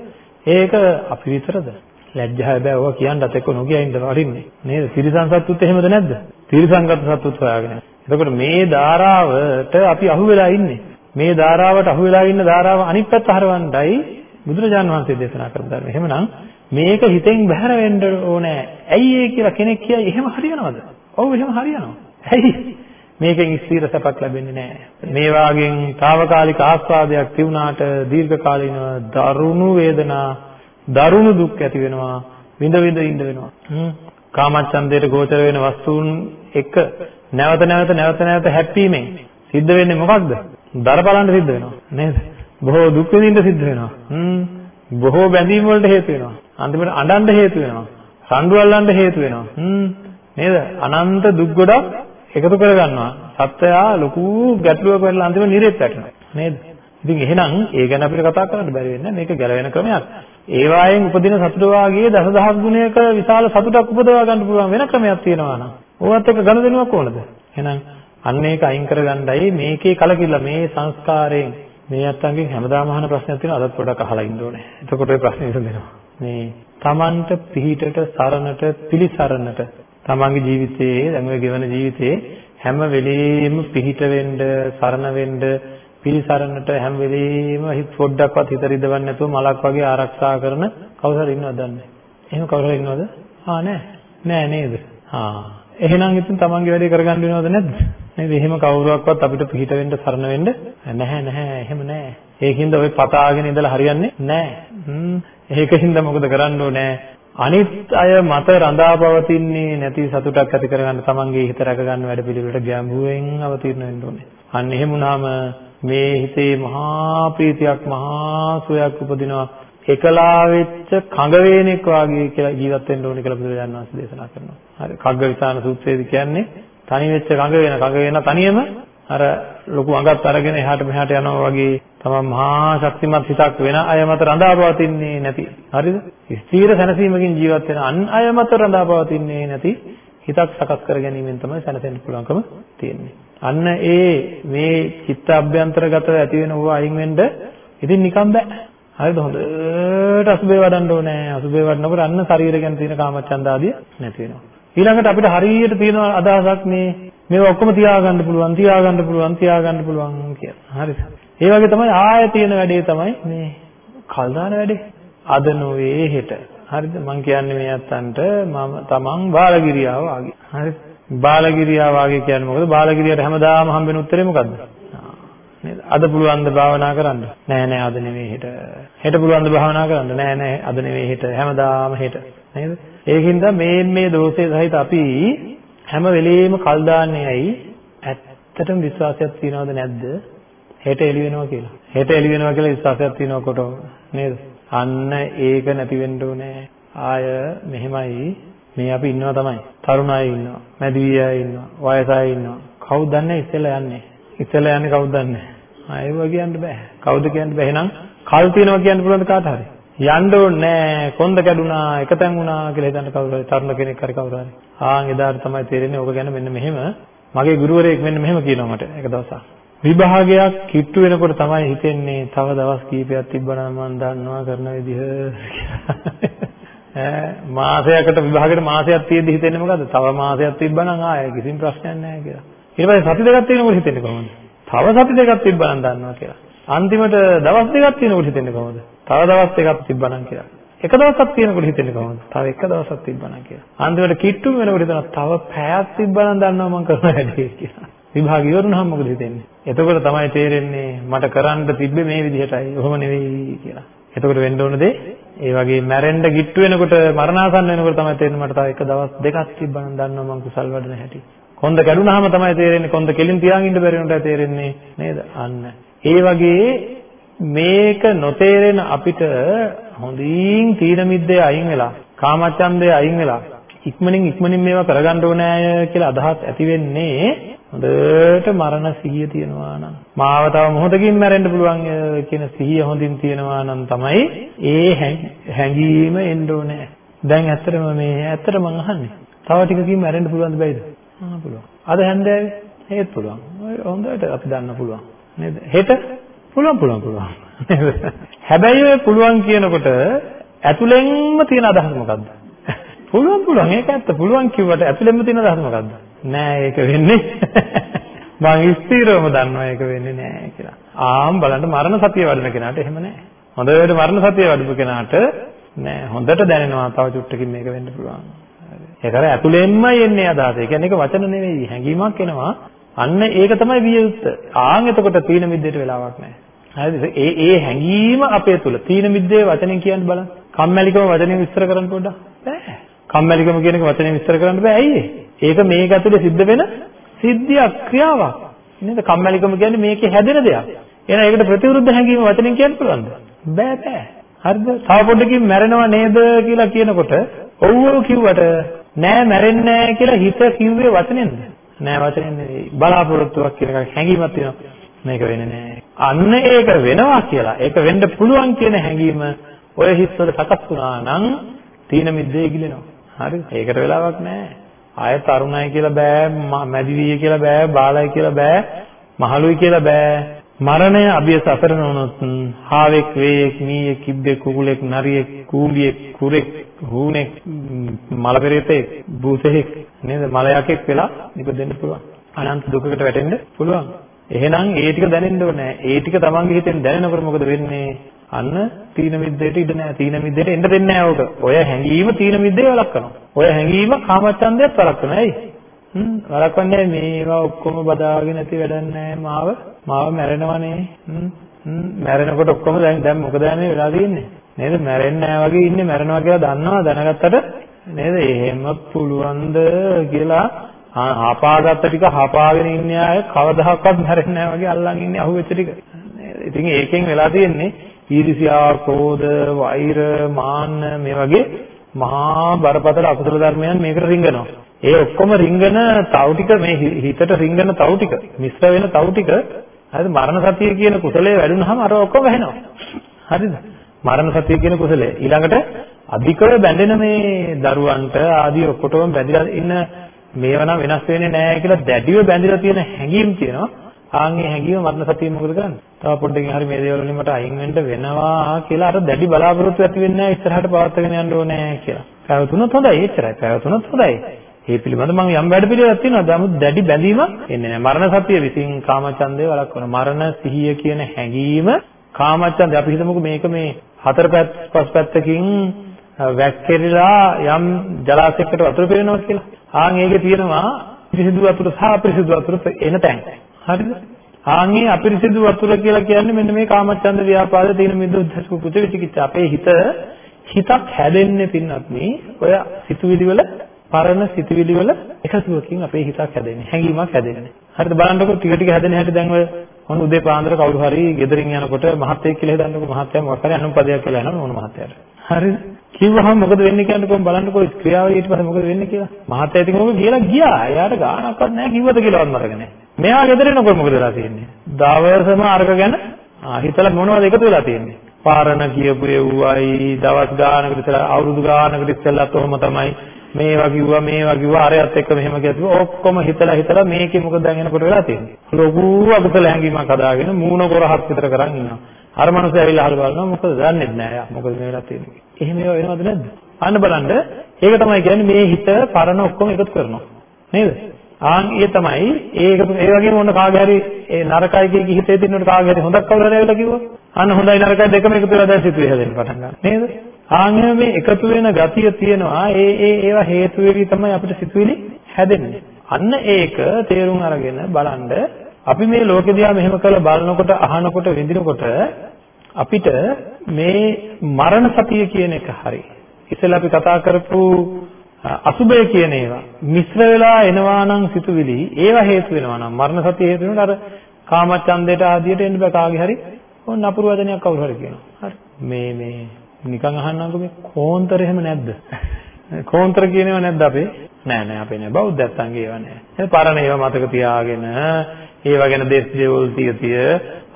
ඒක අපි විතරද? ලැජ්ජා හැබැයි ඔවා කියන්නත් එක්ක නොකිය ඉන්න වරින්නේ. නේද? තිරිසන් සත්තුත් එහෙමද නැද්ද? තිරිසන්ගත සත්තුත් හොයාගෙන. එතකොට මේ ධාරාවට අපි අහු වෙලා ඉන්නේ. මේ ධාරාවට අහු වෙලා ඉන්න ධාරාව අනිත් පැත්ත හරවන්නයි බුදුරජාන් වහන්සේ දේශනා කරන ධර්ම. එහෙමනම් මේක හිතෙන් බැහැර වෙන්න ඕනේ. ඇයි ඒ කියලා කෙනෙක් කියයි එහෙම හරියනවද? ඔව් එහෙම හරියනවා. ඇයි? මේකෙන් ස්ථිර සැපක් ලැබෙන්නේ නැහැ. මේ වාගෙන් తాවකාලික ආස්වාදයක් තිබුණාට දීර්ඝ කාලිනව දරුණු වේදනා, දරුණු දුක් ඇති වෙනවා. විඳ විඳ ඉඳ වෙනවා. කාමච්ඡන්දයට ගෝචර වෙන වස්තුන් එක නැවත නැවත නැවත නැවත හැප්පීමෙන් සිද්ධ වෙන්නේ මොකක්ද? දර බලන්න සිද්ධ වෙනවා නේද? බොහෝ දුක් විඳින්න සිද්ධ වෙනවා. හ්ම් බොහෝ බැඳීම් වලට හේතු වෙනවා. අන්තිමට අඬන්න හේතු වෙනවා. රණ්ඩු අල්ලන්න හේතු වෙනවා. හ්ම් නේද? අනන්ත දුක් ගොඩක් එකතු කරගන්නවා. සත්‍යයා ලොකු ගැටලුවක වෙලා අන්තිමට නිරෙත් වැටෙනවා. නේද? ඉතින් එහෙනම් ඒ ගැන අපිට කතා කරන්න බැරි වෙන්නේ මේක ගැලවෙන ක්‍රමයක්. ඒ වායෙන් උපදින සතුට වාගේ දසදහස් ගුණයක විශාල සතුටක් උපදවා ගන්න පුළුවන් වෙන ක්‍රමයක් තියෙනවා නම් ඕවත් එක ගනුදෙනුවක් ඕනද? එහෙනම් අන්න ඒක අයින් කරගන්නයි මේකේ කලකිරල මේ සංස්කාරයෙන් මේ අත්තන්ගෙන් හැමදාම අහන ප්‍රශ්නයක් තියෙනවා අදත් පොඩක් අහලා ඉන්න ඕනේ. එතකොට ඔය ප්‍රශ්නේ විසඳෙනවා. මේ Tamanට පිහිටට සරණට පිලිසරණට තමන්ගේ ජීවිතයේ දැන් ඔය ගෙවන ජීවිතයේ හැම වෙලෙම පිහිට වෙන්න සරණ වෙන්න පිළිසරණට හැම වෙලෙම හිත පොඩ්ඩක්වත් හිත රිදවන්නේ නැතුව මලක් වගේ ආරක්ෂා කරන කවුරු හරි ඉන්නවද දන්නේ එහෙම කවුරු හරි ඉන්නවද ආ නෑ නෑ නේද ආ එහෙනම් ඉතින් තමන්ගේ වැඩේ කරගන්න වෙනවද නැද්ද? නේද? එහෙම කවුරුවක්වත් අපිට පිහිට වෙන්න සරණ වෙන්න නැහැ නැහැ. එහෙම නැහැ. ඒකින්ද ඔය පතාගෙන ඉඳලා හරියන්නේ නැහැ. ඒකින්ද මොකද කරන්න ඕනේ? අනිත් අය මත රඳා පවතින්නේ නැති සතුටක් ඇති කරගන්න තමන්ගේ හිත රැක ගන්න වැඩ පිළිවෙලට ගැඹුරෙන් අවතීර්ණ වෙන්න ඕනේ. අන්න එහෙම වුණාම මේ හිතේ මහා ප්‍රීතියක් මහා සුවයක් උපදිනවා. එකලා වෙච්ච කඟ වේනෙක් වාගේ කියලා ජීවත් වෙන්න ඕනේ කියලා බුදුරජාණන් වහන්සේ දේශනා කරනවා. හරි. කග්ගවිතාන සූත්‍රයේදී කියන්නේ තනි වෙච්ච කඟ වෙන කඟ වෙන තනියම අර ලොකු අඟත් අරගෙන එහාට මෙහාට යනවා වගේ තමන් මහා ශක්තිමත් හිතක් වෙන අය මත රඳාපවතින්නේ නැති. හරිද? ස්ථීර සැනසීමකින් ජීවත් වෙන අන් අය මත රඳාපවතින්නේ නැති හිතක් සකස් කර ගැනීමෙන් තමයි සැනසෙන්න පුළුවන්කම තියෙන්නේ. අන්න ඒ මේ චිත්ත අභ්‍යන්තරගතව ඇති වෙන ඕවා අයින් වෙන්න ඉතින් නිකන් බෑ. හරිද හොඳට අසුබේ වඩන්න ඕනේ. අසුබේ වඩනකොට අන්න ශරීරය ගැන තියෙන කාමච්ඡන්ද ආදිය නැති වෙනවා. ඊළඟට අපිට හරියට තියෙන අදහසක් මේ මේවා ඔක්කොම තියාගන්න පුළුවන් තියාගන්න පුළුවන් තියාගන්න පුළුවන් කියලා. හරිද? ඒ වගේ තමයි ආය තියෙන වැඩේ තමයි මේ කල් දාන වැඩේ. අද නොවේ හෙට. හරිද? මම කියන්නේ මේ අත්තන්ට මම තමන් බාලගිරියාව ආගේ. හරිද? බාලගිරියාව ආගේ කියන්නේ මොකද? බාලගිරියට හැමදාම හම්බෙන උත්තරේ මොකද්ද? නේද? අද පුළුවන් ද භාවනා කරන්න? නෑ නෑ අද නෙවෙයි හෙට. හෙට පුළුවන් ද භාවනා කරන්න? නෑ නෑ අද නෙවෙයි හෙට. හැමදාම හෙට. නේද? ඒකින්ද මේ මේ දෝෂේ සහිත අපි හැම වෙලෙම කල් දාන්නේ ඇයි? ඇත්තටම විශ්වාසයක් තියනවද නැද්ද? හෙට එළි වෙනවා කියලා. හෙට එළි වෙනවා කියලා විශ්වාසයක් තියනකොට නේද? අන්න ඒක නැති වෙන්න ඕනේ. ආය මෙහෙමයි මේ අපි ඉන්නවා තමයි. තරුණ අය ඉන්නවා. මැදිවි අය ඉන්නවා. වයස අය ඉන්නවා. කවුද දන්නේ ඉස්සෙල්ලා යන්නේ? ඉස්සෙල්ලා යන්නේ කවුද දන්නේ? ආයෙව කියන්න බෑ. කවුද කියන්න බෑ. එහෙනම් කල් තියනවා කියන්න පුළුවන්ද කාට හරි? යන්න ඕනේ නෑ. කොන්ද කැඩුනා එකතෙන් වුණා කියලා හිතන්න කවුරු හරි තරුණ කෙනෙක් හරි කවුරු හරි. ආන් එදාට තමයි තේරෙන්නේ ඕක ගැන මෙන්න මෙහෙම. මගේ ගුරුවරයෙක් මෙන්න මෙහෙම කියනවා මට එක දවසක්. විභාගයක් කිට්ටු වෙනකොට තමයි හිතෙන්නේ තව දවස් කීපයක් තිබ්බනම් මම දන්නවා කරන විදිහ. *laughs* ඈ මාසයකට විභාගෙට මාසයක් තියෙද්දි හිතෙන්නේ මොකද්ද? තව මාසයක් තිබ්බනම් ආයෙ කිසිම ප්‍රශ්නයක් නැහැ කියලා. ඊට පස්සේ සති දෙකක් තියෙනකොට හිතෙන්නේ කොහොමද? තව සති දෙකක් තිබ්බනම් දන්නවා කියලා. අන්තිමට දවස් දෙකක් තියෙනකොට හිතෙන්නේ කොහොමද? තව දවස් එකක් තිබ්බනම් කියලා. එක දවසක් තියෙනකොට හිතෙන්නේ කොහොමද? තව එක දවසක් තිබ්බනම් කියලා. අන්තිමට කිට්ටු වෙනකොට හිතනවා තව පැයක් තිබ්බනම් දන්නවා මම කරන වැඩේ කියලා. විභාග ඉවරුනහම මොකද හිතෙන්නේ? එතකොට තමයි තේරෙන්නේ මට කරන්න තිබ්බේ මේ විදිහටයි. ඔහොම නෙවෙයි කියලා. එතකොට වෙන්න ඕන දේ ඒ වගේ මැරෙන්න කිට්ටු වෙනකොට මරණාසන්න වෙනකොට තමයි තේරෙන්නේ මට තව එක දවස් දෙකක් තිබ්බනම් දන්නවා මම කුසල් වඩන හැටි. කොන්ද කැඩුනහම තමයි තේරෙන්නේ කොන්ද කෙලින් තියාගෙන ඉන්න බැරි වුණා තේරෙන්නේ නේද? අන්න. ඒ වගේ මේක නොතේරෙන අපිට හොඳින් තීන මිද්දේ අයින් වෙලා කාමච්ඡන්දේ අයින් වෙලා ඉක්මනින් ඉක්මනින් මේවා කරගන්න ඕනෑ කියලා අදහස් ඇති වෙන්නේ හොඳට මරණ සිහිය තියෙනවා නම් මාව තව මොහොතකින් මැරෙන්න පුළුවන් කියන සිහිය හොඳින් තියෙනවා නම් තමයි ඒ හැඟීම එන්න ඕනේ. දැන් ඇත්තටම මේ ඇත්තට මම අහන්නේ. තව ටිකකින් මැරෙන්න පුළුවන්ද බැයිද? ආ පුළුවන්. අද හැන්දෑවේ ඒත් පුළුවන්. හොඳට අපි දන්න පුළුවන්. නේද? හෙට පුළුවන් පුළුවන් පුළුවන්. හැබැයි ඔය පුළුවන් කියනකොට ඇතුළෙන්ම තියෙන අදහස මොකද්ද? පුළුවන් පුළුවන් ඒක ඇත්ත පුළුවන් කිව්වට ඇතුළෙන්ම තියෙන අදහස මොකද්ද? නෑ ඒක වෙන්නේ මම ස්ථිරවම දන්නවා ඒක වෙන්නේ නෑ කියලා. ආම් බලන්න මරණ සතිය වඩන කෙනාට එහෙම නෑ. හොඳට මරණ සතිය වඩපු කෙනාට නෑ හොඳට දැනෙනවා තව චුට්ටකින් මේක වෙන්න පුළුවන්. ඒක අර ඇතුළෙන්ම එන්නේ අදහස. ඒ කියන්නේ ඒක වචන නෙවෙයි හැඟීමක් එනවා. අන්න ඒක තමයි විය යුත්තේ. ආන් එතකොට තීන මිද්දේට වෙලාවක් නැහැ. හරිද? ඒ ඒ හැඟීම අපේ තුල තීන මිද්දේ වචනෙන් කියන්න බලන්න. කම්මැලිකම වචනෙන් විස්තර කරන්න පොඩ්ඩක්. බෑ. කම්මැලිකම කියන එක වචනෙන් විස්තර කරන්න බෑ. ඇයි ඒක මේක ඇතුලේ සිද්ධ වෙන සිද්ධියක් ක්‍රියාවක්. නේද? කම්මැලිකම කියන්නේ මේකේ හැදෙන දෙයක්. එහෙනම් ඒකට ප්‍රතිවිරුද්ධ හැඟීම වචනෙන් කියන්න පුළුවන්ද? බෑ බෑ. හරිද? තව පොඩ්ඩකින් මැරෙනව නේද කියලා කියනකොට ඔව් ඔව් කිව්වට නෑ මැරෙන්නේ නෑ කියලා හිත කිව්වේ වචනෙන්ද? නෑ වචනෙන් නෙවෙයි. බලාපොරොත්තුවක් කියන එක හැඟීමක් තියෙනවා. මේක වෙන්නේ නෑ. අන්න ඒක වෙනවා කියලා. ඒක වෙන්න පුළුවන් කියන හැඟීම ඔය හිස්වල සකස් වුණා නම් තීන මිද්දේ ඉගිලෙනවා. හරිද? ඒකට වෙලාවක් නෑ. ආය තරුණයි කියලා බෑ, මැදිවිය කියලා බෑ, බාලයි කියලා බෑ, මහලුයි කියලා බෑ. මරණය අභියස අතර නොනොත් හාවෙක් වේයෙක් මීයෙක් කිබ්බෙක් කුකුලෙක් නරියෙක් කූඹියෙක් කුරෙක් හූනෙක් මල පෙරේතෙක් භූතෙක් නේද මලයකෙක් වෙලා ඉපදෙන්න පුළුවන් අනන්ත දුකකට වැටෙන්න පුළුවන් එහෙනම් ඒ ටික දැනෙන්න ඕනේ ඒ ටික තමන්ගේ හිතෙන් දැනෙනකොට මොකද වෙන්නේ අන්න තීන මිද්දේට ඉඩ නැහැ. තීන මිද්දේට එන්න දෙන්නේ නැහැ ඕක. ඔය හැංගීම තීන මිද්දේ වළක්වනවා. ඔය හැංගීම කාමච්ඡන්දයත් වළක්වනවා. ඇයි? හ්ම් වළක්වන්නේ මේවා ඔක්කොම බදාගෙන ඇති වැඩක් නැහැ මාව. මාව මැරෙනවනේ. හ්ම් හ්ම් මැරෙනකොට ඔක්කොම දැන් දැන් මොකද යන්නේ වෙලා තියෙන්නේ? නේද? මැරෙන්නේ නැහැ වගේ ඉන්නේ මැරෙනවා කියලා දන්නවා දැනගත්තට නේද? එහෙම පුළුවන්ද කියලා හපාගත්ත ටික හපාගෙන ඉන්නේ අය කවදාහක්වත් මැරෙන්නේ නැහැ වගේ අල්ලන් ඉන්නේ අහුවෙච්ච ටික. ඉතින් ඒකෙන් වෙලා තියෙන්නේ ඊර්ෂ්‍යා, ක්‍රෝධ, වෛර, මාන්න මේ වගේ මහා බරපතල අකුසල ධර්මයන් මේකට රිංගනවා. ඒ ඔක්කොම රිංගන තව ටික මේ හිතට රිංගන තව ටික මිශ්‍ර වෙන තව ටික හරිද මරණ සතිය කියන කුසලයේ වැඩුණාම අර ඔක්කොම වැහෙනවා. හරිද? මරණ සතිය කියන කුසලය. ඊළඟට අධිකව බැඳෙන මේ දරුවන්ට ආදී ඔක්කොටම බැඳිලා ඉන්න මේව නම් වෙනස් වෙන්නේ නැහැ කියලා දැඩිව බැඳිලා තියෙන හැඟීම් තියෙනවා. ආන්ගේ හැඟීම මරණ සතිය මොකද කරන්නේ? තව පොඩ්ඩකින් හරි මේ දේවල් වලින් මට අයින් වෙන්න වෙනවා කියලා අර දැඩි බලාපොරොත්තු ඇති වෙන්නේ නැහැ ඉස්සරහට පවත්වාගෙන යන්න ඕනේ කියලා. පැවතුනොත් හොඳයි එච්චරයි. පැවතුනොත් හොඳයි. මේ පිළිබඳ මම යම් වැඩ පිළිවෙලක් තියෙනවා. නමුත් දැඩි බැඳීමක් එන්නේ නැහැ. මරණ සතිය විසින් කාමචන්දේ වළක්වන මරණ සිහිය කියන හැඟීම කාමචන්දේ අපි හිතමුකෝ මේක මේ හතර පැත්ත පස් පැත්තකින් වැක්කිරලා යම් ජලාශයකට වතුර පෙරෙනවා කියලා. ආන් ඒකේ තියෙනවා පිරිසිදු වතුර සහ අපිරිසිදු වතුර එන තැන්. හරිද? ආන්ගේ අපිරිසිදු වතුර කියලා කියන්නේ මෙන්න මේ කාමච්ඡන්ද ව්‍යාපාද තීන මිද්ද උද්ධච්ච කුච්ච විචිකිච්ඡා. අපේ හිත හිතක් හැදෙන්නේ පින්නත් මේ ඔය සිතුවිලි වල පරණ සිතුවිලි වල එකතුවකින් අපේ හිතක් හැදෙන්නේ. හැඟීමක් හැදෙන්නේ. හරිද? බලන්නකො ටික ටික හැදෙන හැටි දැන් ඔය මොන උදේ පාන්දර කවුරු හරි ගෙදරින් යනකොට මහත්තයෙක් කියලා හිතන්නකො මහත්තයා මොකක් හරි අනුපදයක් කියලා යනවා මොන මහත්තයාට. හරිද? කිව්වහම මොකද වෙන්නේ කියන්නකො බලන්නකො ක්‍රියාව ඊට පස්සේ මොකද වෙන්නේ කියලා. මහත්තයා ඉතින් මොකද කියලා ගියා. එයාට ගාණක්වත් නැහැ කිව්වද කියලාවත් මතක නැහැ. මෙයා ගෙදර එනකොට මොකද වෙලා තියෙන්නේ? දවසම අර්ග ගැන හිතලා මොනවද එකතු වෙලා තියෙන්නේ? පාරණ කියපු එව්වයි දවස් ගානකට ඉස්සලා අවුරුදු ගානකට ඉස්සෙල්ලත් ඔහොම තමයි මේවා කිව්වා මේවා කිව්වා අරයත් එක්ක මෙහෙම කියතුව ඔක්කොම හිතලා හිතලා මේකේ මොකද දැන් එනකොට වෙලා තියෙන්නේ? ලොකු අකුසල හැඟීමක් හදාගෙන මූණ කොරහක් විතර කරන් ඉන්නවා. අර මනුස්සය ඇවිල්ලා අහලා බලනවා මොකද දන්නේ නැහැ යා මොකද මේ වෙලා තියෙන්නේ එහෙම ඒවා වෙනවද නැද්ද? අන්න බලන්න ඒක තමයි කියන්නේ මේ හිත පරණ ඔක්කොම එකතු කරනවා. නේද? ආන් ඒ තමයි ඒක ඒ වගේම මොන කාගේ හරි ඒ නරකයි කිය හිතේ තියෙනකොට කාගේ හරි හොඳක් කවුරු හරි ඇවිල්ලා කිව්වොත් අන්න හොඳයි නරකයි දෙකම එකතු වෙලා දැන් සිතුවේ හැදෙන්න පටන් ගන්නවා. නේද? ආන් මේ එකතු වෙන ගතිය තියෙනවා. ඒ ඒ ඒවා හේතු වෙවි තමයි අපිට සිතුවිලි හැදෙන්නේ. අන්න ඒක තේරුම් අරගෙන බලන්න අපි මේ ලෝකෙ දිහා මෙහෙම කරලා බලනකොට අහනකොට විඳිනකොට අපිට මේ මරණ සතිය කියන එක හරි ඉතින් අපි කතා කරපු අසුබය කියන ඒවා මිශ්‍ර වෙලා එනවා නම් සිතුවිලි ඒවා හේතු වෙනවා නම් මරණ සතිය හේතු වෙනකොට අර කාමච්ඡන්දයට ආදියට එන්න බෑ. කාගේ හරි ඕන නපුරු වදනයක් කවුරු හරි කියනවා. හරි. මේ මේ. නිකන් අහන්නම්කෝ මේ කෝන්තර එහෙම නැද්ද කෝන්තර කියනේව නැද්ද අපේ නෑ නෑ අපේ නෑ බෞද්ධයන්ගේ ඒවා නෑ ඒ පරණ ඒවා මතක තියාගෙන ඒවා ගැන දේශ දේවල් තිය තිය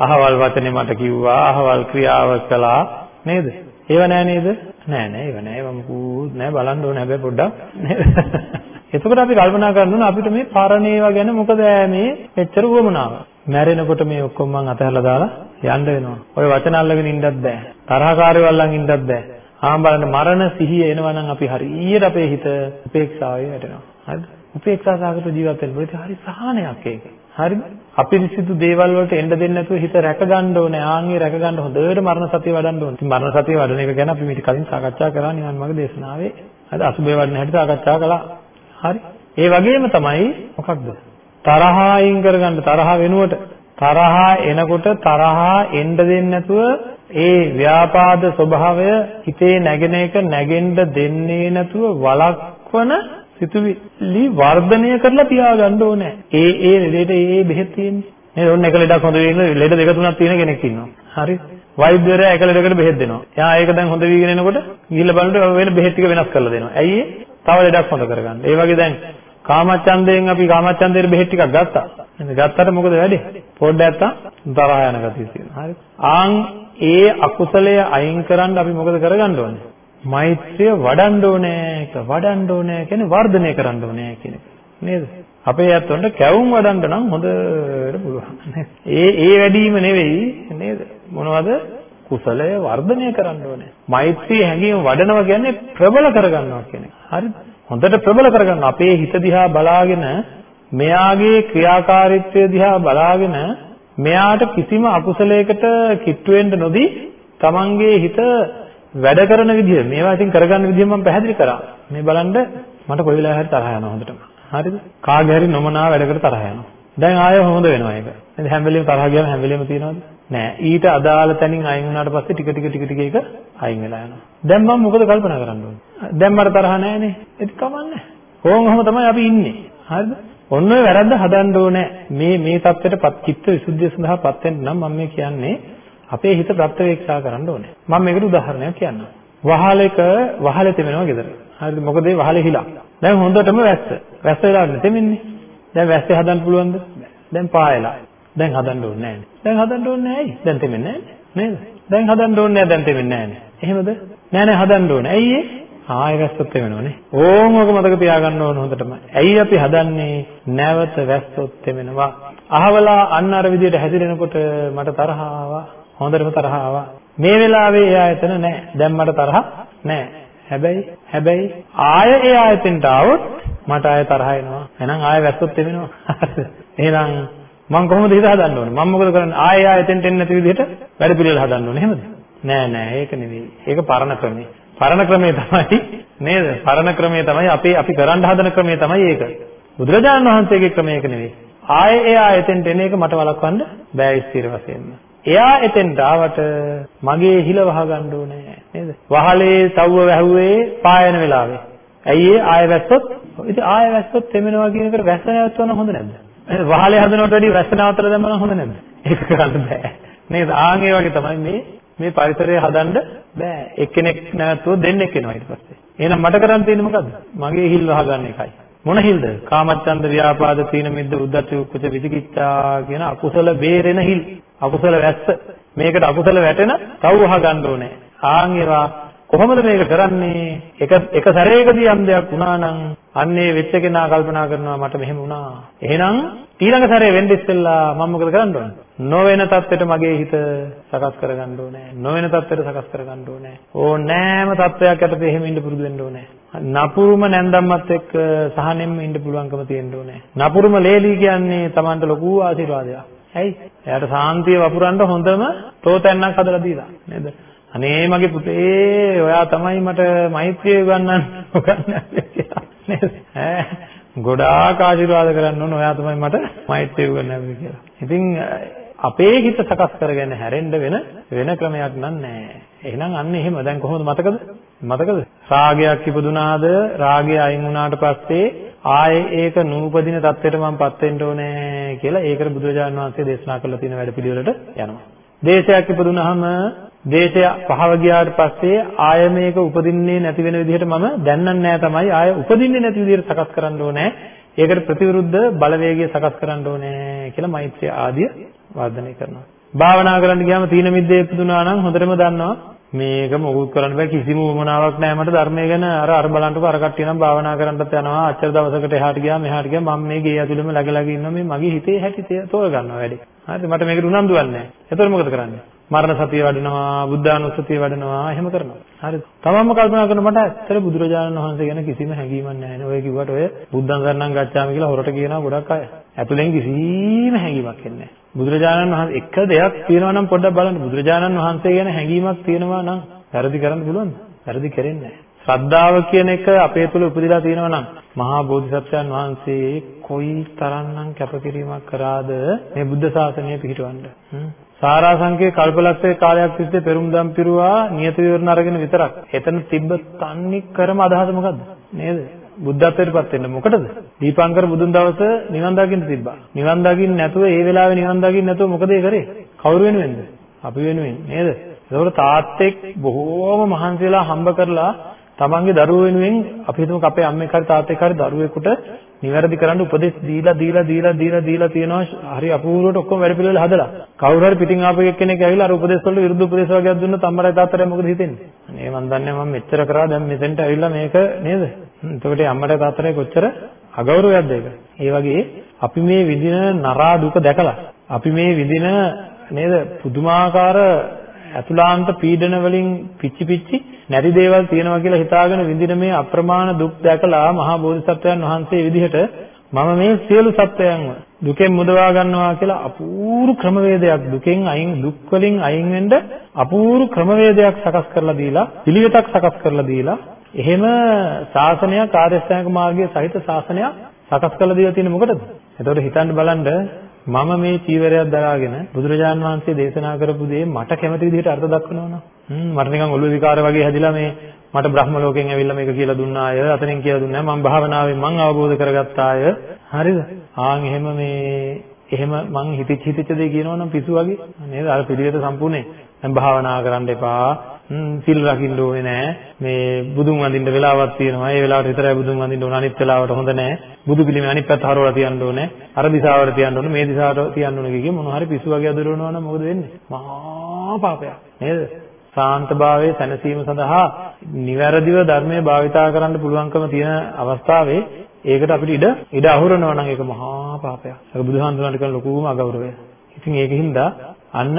අහවල් වචනේ මට කිව්වා අහවල් ක්‍රියාව කළා නේද ඒව නෑ නේද? නෑ නෑ ඒව නෑ. ඒව මොකුත් නෑ බලන්න ඕනේ හැබැයි පොඩ්ඩක්. එතකොට අපි කල්පනා කරනවා අපිට මේ පරණ ඒවා ගැන මොකද මේ මෙච්චර වමනාව. මැරෙනකොට මේ ඔක්කොම මං අතහැරලා දාලා යන්න වෙනවා. ඔය වචන අල්ලගෙන ඉන්නත් බෑ. තරහකාරයව අල්ලන් ඉන්නත් බෑ. ආන් බලන්න මරණ සිහිය එනවා නම් අපි හරියට අපේ හිත උපේක්ෂාවේ වැටෙනවා. හරිද? උපේක්ෂා සාගත ජීවත් වෙන්න ඕනේ. හරි සහනයක් ඒක. හරිද? අපිරිසිදු දේවල් වලට එන්න දෙන්නේ නැතුව හිත රැක ගන්න ඕනේ. ආන්ගේ රැක ගන්න හොඳට මරණ සතිය වඩන්න ඕනේ. ඉතින් මරණ සතිය වඩන එක ගැන අපි මීට කලින් සාකච්ඡා කරා නිවන් මාර්ග දේශනාවේ. හරිද? අසුබේ වඩන හැටි සාකච්ඡා කළා. හරි. ඒ වගේම තමයි මොකක්ද? තරහා අයින් කරගන්න තරහ වෙනුවට තරහා එනකොට තරහා එන්න දෙන්නේ නැතුව ඒ ව්‍යාපාද ස්වභාවය හිතේ නැගෙන එක නැගෙන්න දෙන්නේ නැතුව වළක්වන සිතුවිලි වර්ධනය කරලා තියාගන්න ඕනේ. ඒ ඒ ලෙඩේට ඒ ඒ බෙහෙත් තියෙන්නේ. නේද? ඔන්න එක ලෙඩක් හොඳ වෙන ලෙඩ දෙක තුනක් තියෙන කෙනෙක් ඉන්නවා. හරි. වෛද්‍යවරයා එක ලෙඩකට බෙහෙත් දෙනවා. එයා ඒක දැන් හොඳ වීගෙන එනකොට ගිහිල්ලා බලනකොට වෙන බෙහෙත් ටික වෙනස් කරලා දෙනවා. ඇයි ඒ? තව ලෙඩක් හොඳ කරගන්න. ඒ වගේ දැන් කාමච්ඡන්දයෙන් අපි කාමච්ඡන්දයේ බෙහෙත් ටිකක් ගත්තා. නේද? ගත්තට මොකද වෙන්නේ? පොඩ්ඩක් නැත්තම් තරහ යන ගතිය තියෙනවා. හරි. ආන් ඒ අකුසලය අයින් කරන්න අපි මොකද කරගන්න ඕනේ? මෛත්‍රිය වඩන්න ඕනේ කියලා වඩන්න ඕනේ කියන්නේ වර්ධනය කරන්න ඕනේ කියන එක නේද? අපේ ඇත්තොන්ට කැවුම් වඩන්න නම් හොඳට පුළුවන්. ඒ ඒ වැඩිම නෙවෙයි නේද? මොනවද? කුසලය වර්ධනය කරන්න ඕනේ. මෛත්‍රී හැඟීම වඩනවා කියන්නේ ප්‍රබල කරගන්නවා කියන එක. හරිද? හොඳට ප්‍රබල කරගන්න. අපේ හිත දිහා බලාගෙන මෙයාගේ ක්‍රියාකාරීත්වය දිහා බලාගෙන මෙයාට කිසිම අකුසලයකට කිට්ටු වෙන්න නොදී තමන්ගේ හිත වැඩ කරන විදිහ මේවා ඉතින් කරගන්න විදිහ මම පැහැදිලි කරා. මේ බලන්න මට කොයි වෙලාවෙ හරි තරහ යනවා හොඳටම. හරිද? කාගේ හරි නොමනා වැඩකට තරහ යනවා. දැන් ආයෙ හොඳ වෙනවා ඒක. නේද? හැම වෙලෙම තරහ ගියාම හැම වෙලෙම තියනවද? නෑ. ඊට අදාළ තැනින් අයින් වුණාට පස්සේ ටික ටික ටික ටික ඒක අයින් වෙලා යනවා. දැන් මම මොකද කල්පනා කරන්න ඕනේ? දැන් මට තරහ නෑනේ. ඒක කමන්නේ. ඕංගම තමයි අපි ඉන්නේ. හරිද? ඔන්න ඔය වැරද්ද හදන්න ඕනේ. මේ මේ தත්ත්වයටපත් චිත්ත විසුද්ධිය සඳහාපත් වෙන්න නම් මම මේ කියන්නේ අපේ හිත ප්‍රත්‍යවේක්ෂා කරන්න ඕනේ. මම මේකට උදාහරණයක් කියන්නම්. වහලෙක වහලෙ තෙමෙනවා ගෙදර. හරිද? මොකද ඒ වහලේ හිලා. දැන් හොඳටම වැස්ස. වැස්ස වෙලා තෙමෙන්නේ. දැන් වැස්සේ හදන්න පුළුවන්ද? දැන් පායලා. දැන් හදන්න ඕනේ නැහැ. දැන් හදන්න ඕනේ නැහැ. දැන් තෙමෙන්නේ නැහැ නේද? දැන් හදන්න ඕනේ නැහැ. දැන් තෙමෙන්නේ නැහැ. එහෙමද? නෑ නෑ හදන්න ඕනේ. ඇයි ඒ? ආයෙ වැස්සොත් තෙමෙනවනේ. ඕම ඔක මතක තියාගන්න ඕන හොඳටම. ඇයි අපි හදන්නේ? නැවත වැස්සොත් තෙමෙනවා. අහවලා අන්න අර විදියට හැදිරෙනකොට මට තරහ ආවා. හොඳටම තරහ ආවා. මේ වෙලාවේ එයා එතන නැහැ. දැන් මට තරහ නැහැ. හැබැයි හැබැයි ආය ඒ ආයතෙන්ට આવොත් මට ආය තරහ එනවා. එහෙනම් ආය වැස්සොත් එවෙනවා. එහෙනම් මම කොහොමද හිත හදන්න ඕනේ? මම මොකද කරන්නේ? ආය ආයතෙන්ට එන්නේ නැති විදිහට වැඩ පිළිවෙල හදන්න ඕනේ. එහෙමද? නෑ නෑ ඒක නෙවෙයි. ඒක පරණ ක්‍රමේ. පරණ ක්‍රමේ තමයි *laughs* නේද? පරණ ක්‍රමේ තමයි අපි අපි කරන්න හදන ක්‍රමේ තමයි ඒක. බුදුරජාණන් වහන්සේගේ ක්‍රමයක නෙවෙයි. ආයේ ඒ ආයතෙන්ට එන එක මට වළක්වන්න බෑ ස්ථිර වශයෙන්ම. එයා එතෙන්ට ආවට මගේ හිල වහගන්න ඕනේ නේද? වහලේ තව්ව වැහුවේ පායන වෙලාවේ. ඇයි ඒ ආය වැස්සොත්? ඉතින් ආය වැස්සොත් තෙමෙනවා කියන එකට වැස්ස නැවතුන හොඳ නැද්ද? වහලේ හදනවට වැඩිය වැස්ස නවත්තලා දැම්මම හොඳ නැද්ද? ඒක කරන්න බෑ. නේද? ආන් ඒ වගේ තමයි මේ මේ පරිසරය හදන්න බෑ. එක්කෙනෙක් නැවතුව දෙන්නෙක් එනවා ඊට පස්සේ. එහෙනම් මට කරන්න තියෙන්නේ මොකද්ද? මගේ හිල් වහගන්න එකයි. මොන හිල්ද? කාමච්ඡන්ද ව්‍යාපාද තීන මිද්ද උද්ධච්ච කුච්ච විචිකිච්ඡා කියන අකුසල බේරෙන හිල්. අකුසල වැස්ස. මේකට අකුසල වැටෙන තව වහ ගන්න ඕනේ. ආන් ඒවා කොහොමද මේක කරන්නේ? එක එක සැරේකදී යම් දෙයක් වුණා නම් අන්නේ වෙච්ච කෙනා කල්පනා කරනවා මට මෙහෙම වුණා. එහෙනම් ඊළඟ සැරේ වෙන්න ඉස්සෙල්ලා මම මොකද කරන්න ඕනේ? නොවන තත්ත්වෙට මගේ හිත සකස් කරගන්න ඕනේ. නොවන තත්ත්වෙට සකස් කරගන්න ඕනේ. ඕනෑම තත්ත්වයක් යටතේ එහෙම ඉන්න පුරුදු වෙන්න ඕනේ. නපුරුම නැන්දම්මත් එක්ක සහනෙම්ම ඉන්න පුළුවන්කම තියෙන්න ඕනේ. නපුරුම ලේලි කියන්නේ Tamanට ලොකු ආශිර්වාදයක්. ඇයි? එයාට සාන්තිය වපුරන්න හොඳම තෝතැන්නක් හදලා දීලා නේද? අනේ මගේ පුතේ ඔයා තමයි මට මෛත්‍රිය උගන්වන්න උගන්වන්නේ කියලා නේද? ඈ ගොඩාක් ආශිර්වාද කරන්න ඕන ඔයා තමයි මට මෛත්‍රිය උගන්වන්නේ කියලා. ඉතින් අපේ හිත සකස් කරගෙන හැරෙන්න වෙන වෙන ක්‍රමයක් නෑ. එහෙනම් අන්න එහෙම දැන් කොහොමද මතකද? මතකද? රාගයක් ඉපදුනාද රාගය අයින් වුණාට පස්සේ ආයේ ඒක නූපදින தත්ත්වයට මමපත් වෙන්න ඕනේ කියලා ඒකට බුදුරජාණන් වහන්සේ දේශනා කරලා තියෙන වැඩ පිළිවෙලට යනවා. දේශයක් ඉපදුනහම දේශය පහව ගියාට පස්සේ ආය මේක උපදින්නේ නැති වෙන විදිහට මම දැන්නන්නේ නැහැ තමයි ආය උපදින්නේ නැති විදිහට සකස් කරන්න ඕනේ. ඒකට ප්‍රතිවිරුද්ධ බලවේගය සකස් කරන්න ඕනේ කියලා මෛත්‍රිය ආදිය වර්ධනය කරනවා. භාවනා කරන්න ගියාම තීන මිද්දේ ඉපදුනා නම් හොඳටම දන්නවා මේක මොකුත් කරන්න බෑ. කිසිම උවමනාවක් නැහැ මට ධර්මය ගැන. අර අර බලන්නකෝ අර කට්ටිය නම් භාවනා කරන්නත් යනවා. අච්චර දවසකට එහාට ගියා මෙහාට ගියා මම මේ ගේ ඇතුළෙම läග läග ඉන්නවා. මේ මගේ හිතේ හැටි තෝර ගන්නවා වැඩි. හරිද? මට මේකට උනන්දුවක් නැහැ එතකොට මොකද කරන්නේ? මරණ සතිය වඩනවා බුද්ධානුස්සතිය වඩනවා එහෙම කරනවා. හරිද? තමන්ම කල්පනා කරන මට ඇත්තට බුදුරජාණන් වහන්සේ ගැන කිසිම හැඟීමක් නැහැ නේ. ඔය කිව්වට ඔය බුද්ධං සරණං ගච්ඡාමි කියලා හොරට කියනවා ගොඩක් අය. ඇතුලෙන් කිසිම හැඟීමක් එන්නේ නැහැ බුදුරජාණන් වහන්සේ එක දෙයක් තියෙනවා නම් පොඩ්ඩක් බලන්න බුදුරජාණන් වහන්සේ ගැන හැඟීමක් තියෙනවා නම් වැරදි කරන්න පුළුවන්ද? වැරදි කරෙන්නේ නැහැ. ශ්‍රද්ධාව කියන එක අපේ තුල උපදිලා තියෙනවා නම් මහා බෝධිසත්වයන් වහන්සේ කොයි තරම්නම් කැපකිරීමක් කරාද මේ බුද්ධ ශාසනය පිහිටවන්න. සාරාංශකේ කල්පලක්ෂයේ කාලයක් තිස්සේ පෙරුම්දම් පිරුවා නියත විවරණ අරගෙන විතරක්. එතන තිබ්බ තන්නේ කරම අදහස මොකද්ද? නේද? බුද්ධත්වයටපත් වෙන්න මොකටද? දීපංකර බුදුන් දවස නිවන් දකින්න තිබ්බා. නිවන් දකින්න නැතුව ඒ වෙලාවේ නිවන් දකින්න නැතුව මොකද ඒ කරේ? කවුරු වෙනුවෙන්ද? අපි වෙනුවෙන් නේද? ඒකෝට තාත්තෙක් බොහෝම මහන්සි වෙලා හම්බ කරලා තමන්ගේ දරුවෝ වෙනුවෙන් අපි හිතමු අපේ අම්මෙක් හරි තාත්තෙක් හරි දරුවෙකුට නිවැරදි කරන්න උපදෙස් දීලා දීලා දීලා දීලා දීලා තියෙනවා. හරි අපූර්වට ඔක්කොම වැඩ පිළිවෙල හදලා. කවුරු හරි පිටින් ආපු කෙනෙක් ඇවිල්ලා අර උපදෙස් වලට විරුද්ධ උපදෙස් වගේක් දුන්නොත් අම්මරයි තාත්තටයි මොකද හිතෙන්නේ? අනේ මන් දන්නේ මම මෙච්චර කරා දැන් මෙතෙන්ට ඇවිල්ලා මේක නේද? එතකොට අම්මට තාත්තට කොච්චර අගෞරවයක්ද ඒක? ඒ වගේ අපි මේ විඳින නරා දුක දැකලා අපි මේ විඳින නේද පුදුමාකාර අතුලාන්ත පීඩන වලින් පිච්චි පිච්චි නැති දේවල් තියෙනවා කියලා හිතාගෙන විඳින මේ අප්‍රමාණ දුක් දැකලා මහා බෝධිසත්වයන් වහන්සේ විදිහට මම මේ සියලු සත්වයන්ව දුකෙන් මුදවා ගන්නවා කියලා අපූර්ව ක්‍රමවේදයක් දුකෙන් අයින් දුක් වලින් අයින් වෙන්න අපූර්ව ක්‍රමවේදයක් සකස් කරලා දීලා පිළිවෙතක් සකස් කරලා දීලා එහෙම ශාසනයක් ආර්යශ්‍රාංග මාර්ගයේ සහිත ශාසනයක් සකස් කරලා දීලා තියෙන්නේ මොකටද? එතකොට හිතන්න බලන්න මම මේ චීවරයක් දරාගෙන බුදුරජාන් වහන්සේ දේශනා කරපු දේ මට කැමති විදිහට අර්ථ දක්වනවා නම් මට නිකන් ඔළුව විකාර වගේ හැදිලා මේ මට බ්‍රහ්ම ලෝකෙන් ඇවිල්ලා මේක කියලා දුන්නා අය අතනින් කියලා දුන්නා මම භාවනාවෙන් මම අවබෝධ කරගත්තා අය. හරිද? ආන් එහෙම මේ එහෙම මං හිතෙච්ච හිතෙච්ච දේ කියනවනම් පිසු වගේ. නේද? අර පිළිවෙත සම්පූර්ණේ දැන් භාවනා කරන්න එපා. සිල් රකින්න ඕනේ නෑ. මේ බුදුන් වඳින්න වෙලාවක් තියෙනවා. ඒ වෙලාවට විතරයි බුදුන් වඳින්න ඕන. අනිත් වෙලාවට හොඳ නෑ. බුදු පිළිමේ අනිත් පැත්ත හරවලා තියන්න ඕනේ. අර දිශාවට තියන්න ඕනේ. මේ දිශාවට තියන්න ඕනේ කිය මොන හරි පිස්සු වගේ අදරනවා නම් මොකද වෙන්නේ? මහා පාපයක්. නේද? සාන්තභාවයේ සැනසීම සඳහා නිවැරදිව ධර්මයේ භාවිතා කරන්න පුළුවන්කම තියෙන අවස්ථාවේ ඒකට අපිට ඉඩ ඉඩ අහුරනවා නම් ඒක මහා පාපයක්. ඒක බුදුහාමුදුරන්ට කරන ලොකුම අගෞරවය. ඉතින් ඒකින්ද අන්න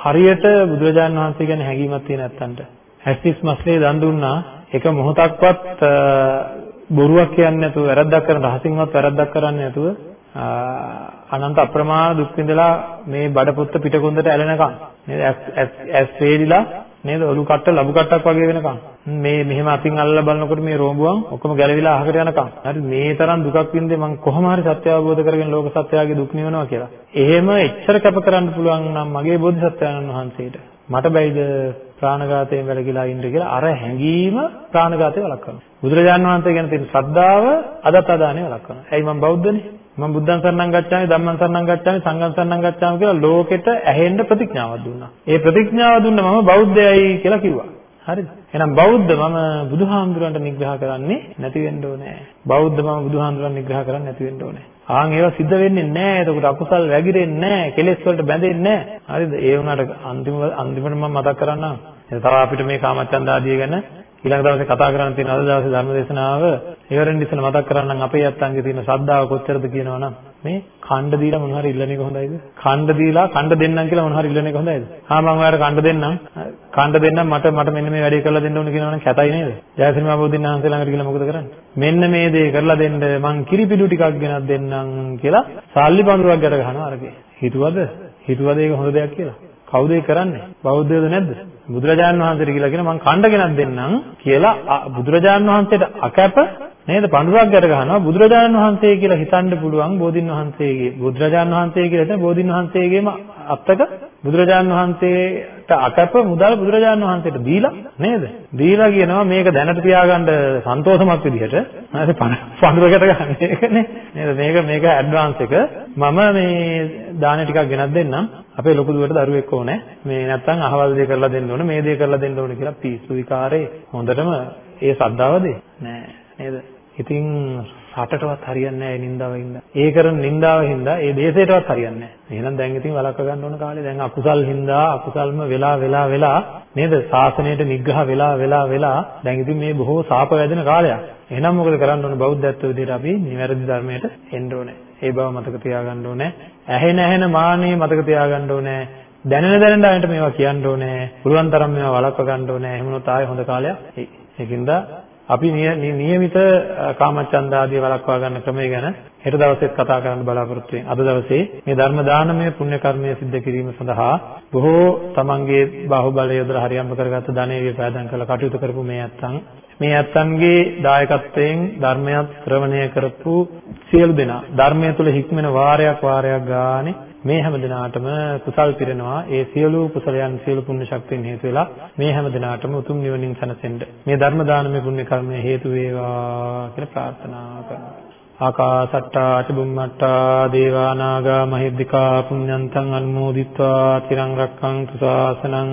හරියට බුදුරජාණන් වහන්සේ ගැන හැඟීමක් තියෙන නැත්තන්ට හැස්තිස් මස්ලේ දන් දුන්නා. එක මොහොතක්වත් බොරුවක් කියන්නේ නැතුව වැරද්දක් කරන රහසින්වත් වැරද්දක් කරන්නේ නැතුව අනන්ත අප්‍රමාණ දුක් විඳලා මේ බඩපොත්ත පිටකොන්දට ඇලෙනකම් නේද? ඇස් වේලිලා නේද? ඔලු කට්ට ලබු කට්ටක් වගේ වෙනකම් මේ මෙහෙම අතින් අල්ලලා බලනකොට මේ රෝඹුවන් ඔක්කොම ගැලවිලා අහකට යනකම්. හරි මේ තරම් දුකක් වින්දේ මම කොහොම හරි සත්‍ය අවබෝධ කරගෙන ලෝක සත්‍යයේ දුක් නිවනවා කියලා. එහෙම එච්චර කැප කරන්න පුළුවන් නම් මගේ බෝධිසත්වයන්න් වහන්සේට මට බැයිද ප්‍රාණඝාතයෙන් වැළකීලා ඉන්න කියලා අර හැඟීම ප්‍රාණඝාතය වළක්වනවා බුදුරජාණන් වහන්සේ ගැන තියෙන ශ්‍රද්ධාව අදත් අදානේ වළක්වනවා ඇයි මම බෞද්ධනේ? මම බුද්ධං සරණං ගච්ඡාමි ධම්මං සරණං ගච්ඡාමි සංඝං සරණං ගච්ඡාමි කියලා ලෝකෙට ඇහෙන්න ප්‍රතිඥාවක් දුන්නා. ඒ ප්‍රතිඥාව දුන්න මම බෞද්ධයයි කියලා කිව්වා. හරිද? එහෙනම් බෞද්ධ මම බුදුහාමුදුරන්ට නිග්‍රහ කරන්නේ නැති වෙන්න ඕනේ. බෞද්ධ මම බුදුහාමුදුරන් නිග්‍රහ කරන්නේ නැති වෙන්න ඕනේ. ආන් ඒවා සිද්ධ වෙන්නේ නැහැ. එතකොට අකුසල් වැగిරෙන්නේ නැහැ. කෙලෙස් වලට බැඳෙන්නේ නැහැ. හරිද? ඒ වුණාට අන්තිම අන්තිමට මම මතක් කරන්නම්. තව අපිට මේ කාමච්ඡන්ද ආදිය ගැන ඊළඟ දවසේ කතා කරන්න තියෙන අද දවසේ ධර්ම දේශනාව ඉවරෙන් ඉස්සෙල්ලා මතක් කරන්නම් අපේ යත්තන්ගේ තියෙන ශ්‍රද්ධාව කොච්චරද කියනවනම් මේ ඛණ්ඩ දීලා මොන හරි ඉල්ලන එක හොඳයිද? ඛණ්ඩ දීලා ඛණ්ඩ දෙන්නම් කියලා මොන හරි ඉල්ලන එක හොඳයිද? ආ මම ඔයාලට ඛණ්ඩ දෙන්නම්. ඛණ්ඩ දෙන්නම් මට මට මෙන්න මේ වැඩේ කරලා දෙන්න ඕන කියනවනම් කැතයි නේද? ජයශ්‍රී මහබෝධින් වහන්සේ ළඟට ගිහලා මොකද කරන්නේ? මෙන්න මේ දේ කරලා දෙන්න මං කිරිපිඩු ටිකක් ගෙනත් දෙන්නම් කියලා සල්ලි පඳුරක් ගැට ගන්නවා අරගේ. හිතුවද? හිතුවද ඒක හොඳ දෙයක් කියලා? කවුද ඒක කරන්නේ? බෞද්ධයද නැද්ද? බුදුරජාණන් වහන්සේට කියලා කියන මං කණ්ඩ ගෙනත් දෙන්නම් කියලා බුදුරජාණන් වහන්සේට අකැප නේද? පඳුරක් ගැට ගන්නවා. බුදුරජාණන් වහන්සේ කියලා හිතන්න පුළුවන් බෝධින් වහන්සේගේ බුදුරජාණන් වහන්සේ කියලා හිතන බෝධින් වහන්සේගේම අත්තක බුදුරජාණන් වහන්සේට අකැප මුදල් බුදුරජාණන් වහන්සේට දීලා නේද? දීලා කියනවා මේක දැනට තියාගන්න සන්තෝෂමත් විදිහට. හරි පඳුරකට ගන්න ඒකනේ නේද? මේක මේක ඇඩ්වාන්ස් එක. මම මේ දාන ටිකක් ගෙනත් දෙන්නම්. අපේ ලොකු දුවට දරුවෙක් ඕනේ මේ නැත්තම් අහවල් දේ කරලා දෙන්න ඕනේ මේ දේ කරලා දෙන්න ඕනේ කියලා පිස්සු විකාරේ හොඳටම ඒ සද්දාවද නෑ නේද ඉතින් රටටවත් හරියන්නේ නැහැ ඒ නින්දාවින්ද. ඒ කරන නින්දාව හින්දා ඒ දේශයටවත් හරියන්නේ නැහැ. එහෙනම් දැන් ඉතින් වළක්ව ගන්න ඕන කාලේ දැන් අකුසල් හින්දා අකුසල්ම වෙලා වෙලා වෙලා නේද? ශාසනයට නිග්‍රහ වෙලා වෙලා වෙලා දැන් ඉතින් මේ බොහෝ සාප වැදෙන කාලයක්. එහෙනම් මොකද කරන්න ඕන බෞද්ධත්ව විදිහට අපි නිවැරදි ධර්මයට එන්න ඕනේ. ඒ බව මතක තියාගන්න ඕනේ. ඇහෙන ඇහෙන මානෙ මතක තියාගන්න ඕනේ. දැනෙන දැනෙන අයට මේවා කියන්න ඕනේ. පුළුවන් තරම් මේවා වළක්ව ගන්න ඕනේ. එහෙම වුණොත් ආයේ හොඳ කාලයක් එයි. ඒකින්ද අපි નિયમિત කාමචන්ද ආදී වළක්වා ගන්න ක්‍රමය ගැන හෙට දවසෙත් කතා කරන්න බලාපොරොත්තු වෙනවා. අද දවසේ මේ ධර්ම දානමය පුණ්‍ය කර්මය સિદ્ધ කිරීම සඳහා බොහෝ තමන්ගේ බාහුවලය යොදලා හරියම්බ කරගත්ත ධනෙ විපෑදම් කළ කටයුතු කරපු මේ ඇත්තන් මේ ඇත්තන්ගේ දායකත්වයෙන් ධර්මයක් ශ්‍රවණය කරපු සියලු දෙනා. ධර්මය තුල හික්මෙන වාරයක් වාරයක් ගානේ මේ හැම දිනාටම කුසල් පිරෙනවා. ඒ සියලු කුසලයන් සියලු පුණ්‍ය ශක්තියන් හේතු වෙලා මේ හැම දිනාටම උතුම් නිවනින් සැනසෙන්න. මේ ධර්ම දානමය පුණ්‍ය කර්මය හේතු වේවා කියලා ප්‍රාර්ථනා කරනවා. ආකාසට්ටා චුම්මට්ටා දේවා නාග මහිද්దికා පුඤ්ඤන්තං අනුමෝදිත්වා තිරං රක්ඛන්තු ශාසනං